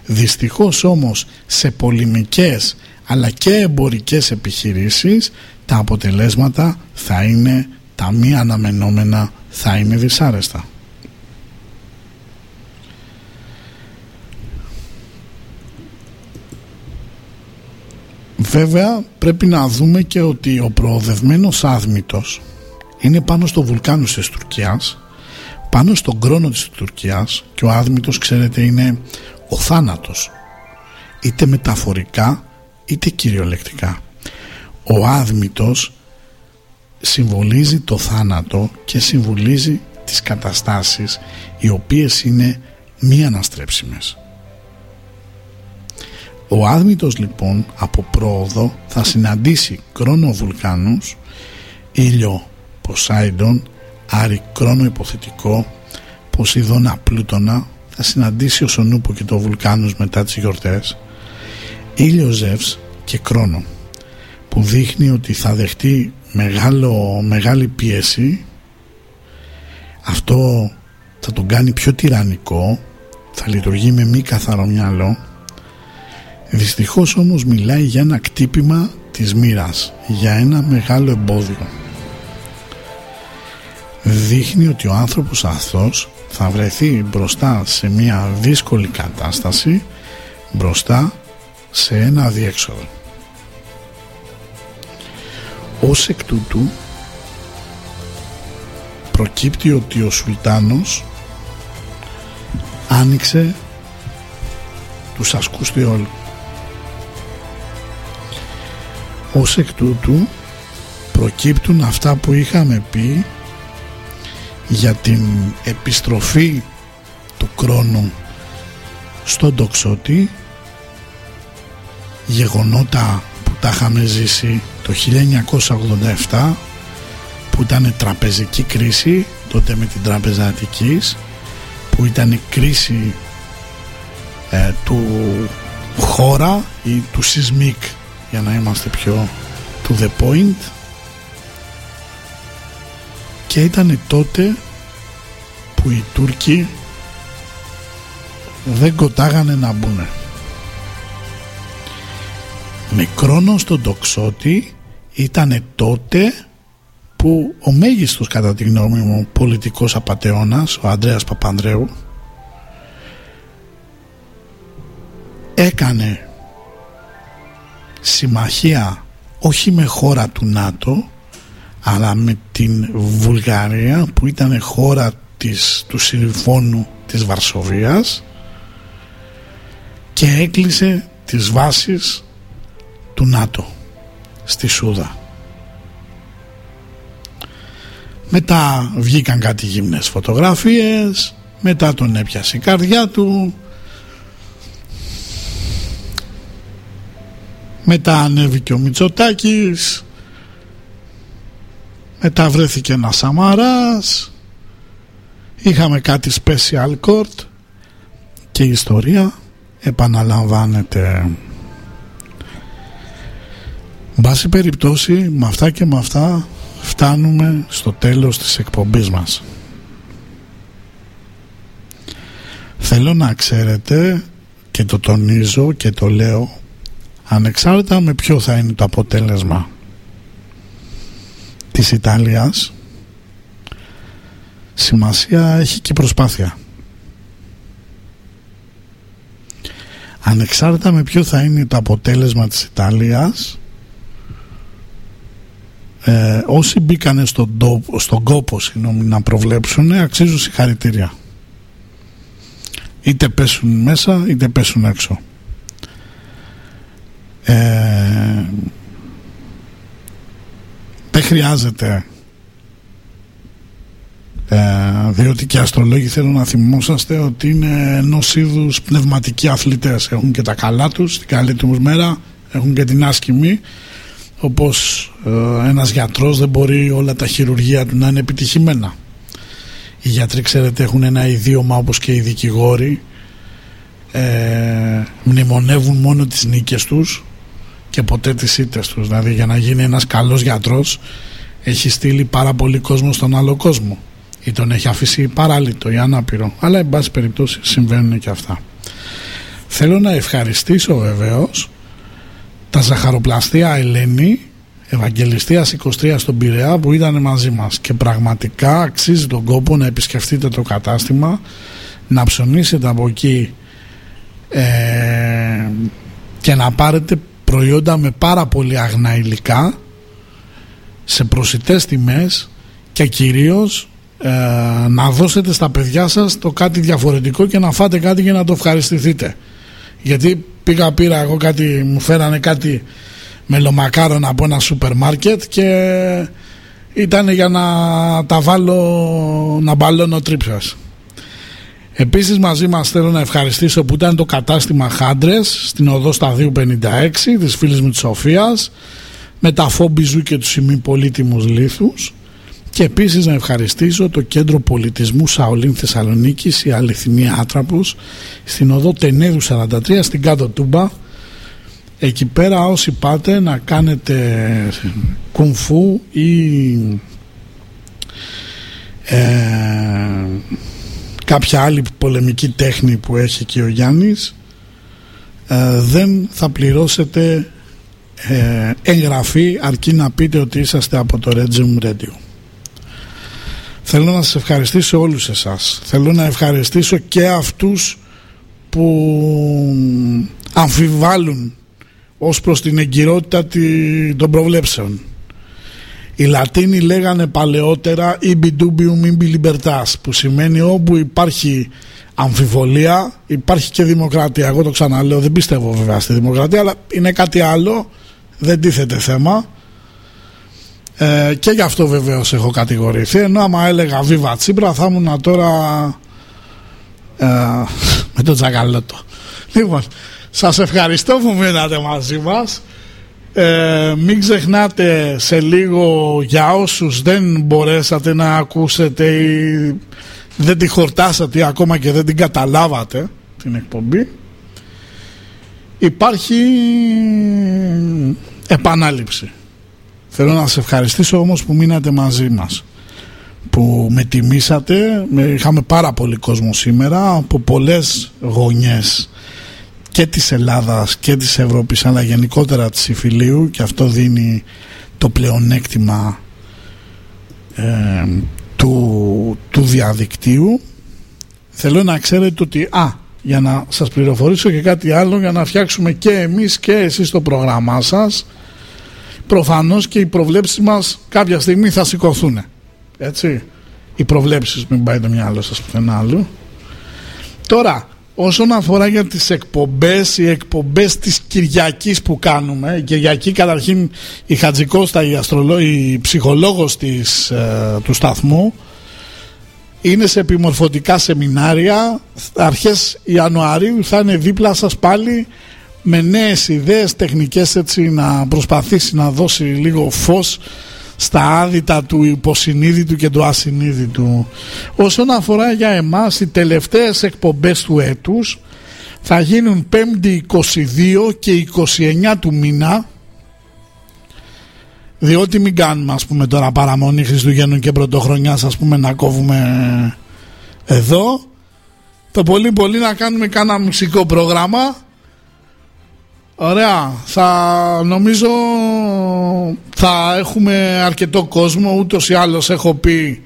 S8: Δυστυχώς όμως σε πολυμικές αλλά και εμπορικές επιχειρήσεις τα αποτελέσματα θα είναι τα μη αναμενόμενα θα είναι δυσάρεστα. Βέβαια πρέπει να δούμε και ότι ο προοδευμένος άδμητος είναι πάνω στο βουλκάνος της Τουρκίας πάνω στον κρόνο της Τουρκίας και ο άδμητος ξέρετε είναι ο θάνατος είτε μεταφορικά είτε κυριολεκτικά ο άδμητος συμβολίζει το θάνατο και συμβολίζει τις καταστάσεις οι οποίες είναι μη αναστρέψιμες. Ο Άδμητος λοιπόν από πρόοδο θα συναντήσει κρόνο βουλκάνους, ήλιο Ποσάιντον, Άρη κρόνο υποθετικό, Ποσειδώνα Πλούτονα, θα συναντήσει ο Σονούπο και το βουλκάνους μετά τις γιορτές, ήλιο Ζεύς και κρόνο που δείχνει ότι θα δεχτεί μεγάλο, μεγάλη πίεση. Αυτό θα τον κάνει πιο τυραννικό θα λειτουργεί με μη καθαρό μυαλό. Δυστυχώς όμως μιλάει για ένα κτύπημα της μοίρας, για ένα μεγάλο εμπόδιο. Δείχνει ότι ο άνθρωπος αυτός θα βρεθεί μπροστά σε μια δύσκολη κατάσταση μπροστά σε ένα αδιέξοδο ως εκ τούτου προκύπτει ότι ο Σουλτάνος άνοιξε τους ασκούς διόλου. Ως εκ τούτου προκύπτουν αυτά που είχαμε πει για την επιστροφή του χρόνου στον τοξότη γεγονότα που τα είχαμε ζήσει το 1987 που ήταν τραπεζική κρίση τότε με την τράπεζα Αττικής που ήταν η κρίση ε, του χώρα ή του σεισμικ για να είμαστε πιο to the point. Και ήταν τότε που οι Τούρκοι δεν κοτάγανε να μπουνε με κρόνο στον τοξότη ήταν τότε που ο μέγιστος κατά τη γνώμη μου πολιτικός απατεώνας ο Ανδρέας Παπανδρέου έκανε συμμαχία όχι με χώρα του ΝΑΤΟ αλλά με την Βουλγαρία που ήταν χώρα της, του συμφώνου της Βαρσοβίας και έκλεισε τις βάσεις του ΝΑΤΟ στη Σούδα. Μετά βγήκαν κάτι γυμνές φωτογραφίες μετά τον έπιασε η καρδιά του. Μετά ανέβηκε ο Μητσοτάκης. Μετά βρέθηκε ένας Σαμαράς. Είχαμε κάτι special court και η ιστορία επαναλαμβάνεται Μπάση περιπτώσει με αυτά και με αυτά φτάνουμε στο τέλος της εκπομπής μας. Θέλω να ξέρετε και το τονίζω και το λέω ανεξάρτητα με ποιο θα είναι το αποτέλεσμα της Ιταλίας σημασία έχει και προσπάθεια. Ανεξάρτητα με ποιο θα είναι το αποτέλεσμα της Ιταλίας ε, όσοι μπήκανε στον, τόπο, στον κόπο συγγνώμη, να προβλέψουν αξίζουν συγχαρητήρια. Είτε πέσουν μέσα είτε πέσουν έξω. Ε, δεν χρειάζεται. Ε, διότι και οι αστρολόγοι θέλουν να θυμόσαστε ότι είναι ενός είδους πνευματικοί αθλητές. Έχουν και τα καλά τους την καλή τους μέρα έχουν και την άσκημη όπως ε, ένας γιατρός δεν μπορεί όλα τα χειρουργία του να είναι επιτυχημένα. Οι γιατροί ξέρετε έχουν ένα ιδίωμα όπως και οι δικηγόροι. Ε, μνημονεύουν μόνο τις νίκες τους και ποτέ τις ήττες τους. Δηλαδή για να γίνει ένας καλός γιατρός έχει στείλει πάρα πολύ κόσμο στον άλλο κόσμο. Ή τον έχει αφήσει παράλυτο ή ανάπηρο. Αλλά εν πάση περιπτώσει συμβαίνουν και αυτά. Θέλω να ευχαριστήσω βεβαίως τα ζαχαροπλαστεία Ελένη Ευαγγελιστίας 23 στον Πειραιά που ήταν μαζί μας. Και πραγματικά αξίζει τον κόπο να επισκεφτείτε το κατάστημα να ψωνίσετε από εκεί ε, και να πάρετε προϊόντα με πάρα πολύ αγνά υλικά σε προσιτές τιμές και κυρίως ε, να δώσετε στα παιδιά σας το κάτι διαφορετικό και να φάτε κάτι για να το ευχαριστηθείτε. Γιατί πήγα πήρα εγώ κάτι μου φέρανε κάτι μελομακάρονα από ένα σούπερ μάρκετ και ήταν για να τα βάλω να μπαλώνω τρίψας Επίσης μαζί μας θέλω να ευχαριστήσω που ήταν το κατάστημα Χάντρες στην οδό Σταδίου 56 της φίλης μου της Σοφίας με τα φόμπιζου και τους ημιπολίτιμους λίθους και επίσης να ευχαριστήσω το Κέντρο Πολιτισμού Σαολίν Θεσσαλονίκης η αληθινή Άτραπος στην οδό Τενέδου 43 στην κάτω Τούμπα εκεί πέρα όσοι πάτε να κάνετε κουμφού ή ε, κάποια άλλη πολεμική τέχνη που έχει και ο Γιάννης ε, δεν θα πληρώσετε ε, εγγραφή αρκεί να πείτε ότι είσαστε από το Regime Radio. Θέλω να σας ευχαριστήσω όλους εσάς. Θέλω να ευχαριστήσω και αυτούς που αμφιβάλλουν ως προς την εγκυρότητα των προβλέψεων. Οι Λατίνοι λέγανε παλαιότερα «Ibi dubium ibi libertas» που σημαίνει όπου υπάρχει αμφιβολία υπάρχει και δημοκρατία. Εγώ το ξαναλέω, δεν πιστεύω βέβαια στη δημοκρατία αλλά είναι κάτι άλλο, δεν τίθεται θέμα. Ε, και γι' αυτό βεβαίως έχω κατηγορηθεί. Ενώ άμα έλεγα Βίβα Τσίπρα θα ήμουν τώρα ε, με τον Τζακαλώτο. Λοιπόν, σας ευχαριστώ που μείνατε μαζί μας. Ε, μην ξεχνάτε σε λίγο για όσους δεν μπορέσατε να ακούσετε ή δεν τη χορτάσατε ή ακόμα και δεν την καταλάβατε την εκπομπή υπάρχει επανάληψη θέλω να σας ευχαριστήσω όμως που μείνατε μαζί μας που με τιμήσατε. Είχαμε πάρα πολύ κόσμο σήμερα από πολλές γωνιές και της Ελλάδας και της Ευρώπης αλλά γενικότερα της Ιφιλίου και αυτό δίνει το πλεονέκτημα ε, του, του διαδικτύου. Θέλω να ξέρετε ότι α, για να σας πληροφορήσω και κάτι άλλο για να φτιάξουμε και εμείς και εσείς το πρόγραμμά σας προφανώς και οι προβλέψεις μας κάποια στιγμή θα σηκωθούν έτσι. Οι προβλέψεις μην πάει το μυαλό σας πουθενά άλλο τώρα Όσον αφορά για τις εκπομπές, οι εκπομπές της Κυριακής που κάνουμε, η Κυριακή καταρχήν η Χατζικώστα, η, αστρολό, η ψυχολόγος της, ε, του σταθμού, είναι σε επιμορφωτικά σεμινάρια, αρχές Ιανουαρίου θα είναι δίπλα σας πάλι με νέες ιδέες τεχνικές έτσι να προσπαθήσει να δώσει λίγο φως στα άδυτα του υποσυνείδητου και του ασυνείδητου. Όσον αφορά για εμάς οι τελευταίες εκπομπές του έτους θα γίνουν 5η 22 και 29 του μήνα. Διότι μην κάνουμε ας πούμε τώρα παραμονή Χριστουγέννων και Πρωτοχρονιάς ας πούμε να κόβουμε εδώ. Το πολύ πολύ να κάνουμε κάνα μουσικό πρόγραμμα Ωραία. Θα νομίζω θα έχουμε αρκετό κόσμο. Ούτως ή άλλως έχω πει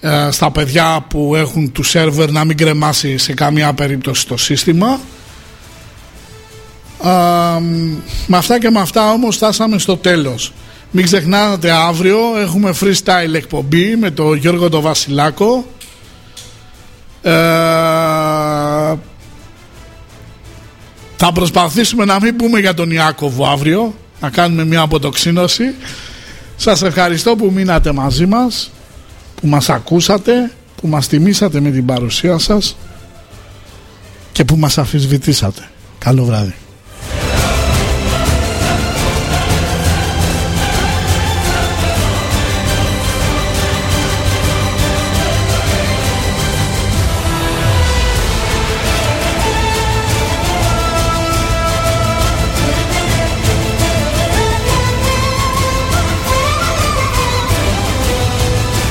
S8: ε, στα παιδιά που έχουν του σερβερ να μην κρεμάσει σε καμία περίπτωση το σύστημα. Ε, με αυτά και με αυτά όμως φτάσαμε στο τέλος. Μην ξεχνάτε αύριο έχουμε freestyle εκπομπή με τον Γιώργο τον Βασιλάκο. Ε, θα προσπαθήσουμε να μην πούμε για τον Ιάκωβο αύριο, να κάνουμε μια αποτοξίνωση. Σας ευχαριστώ που μείνατε μαζί μας, που μας ακούσατε, που μας τιμήσατε με την παρουσία σας και που μας αφισβητήσατε. Καλό βράδυ.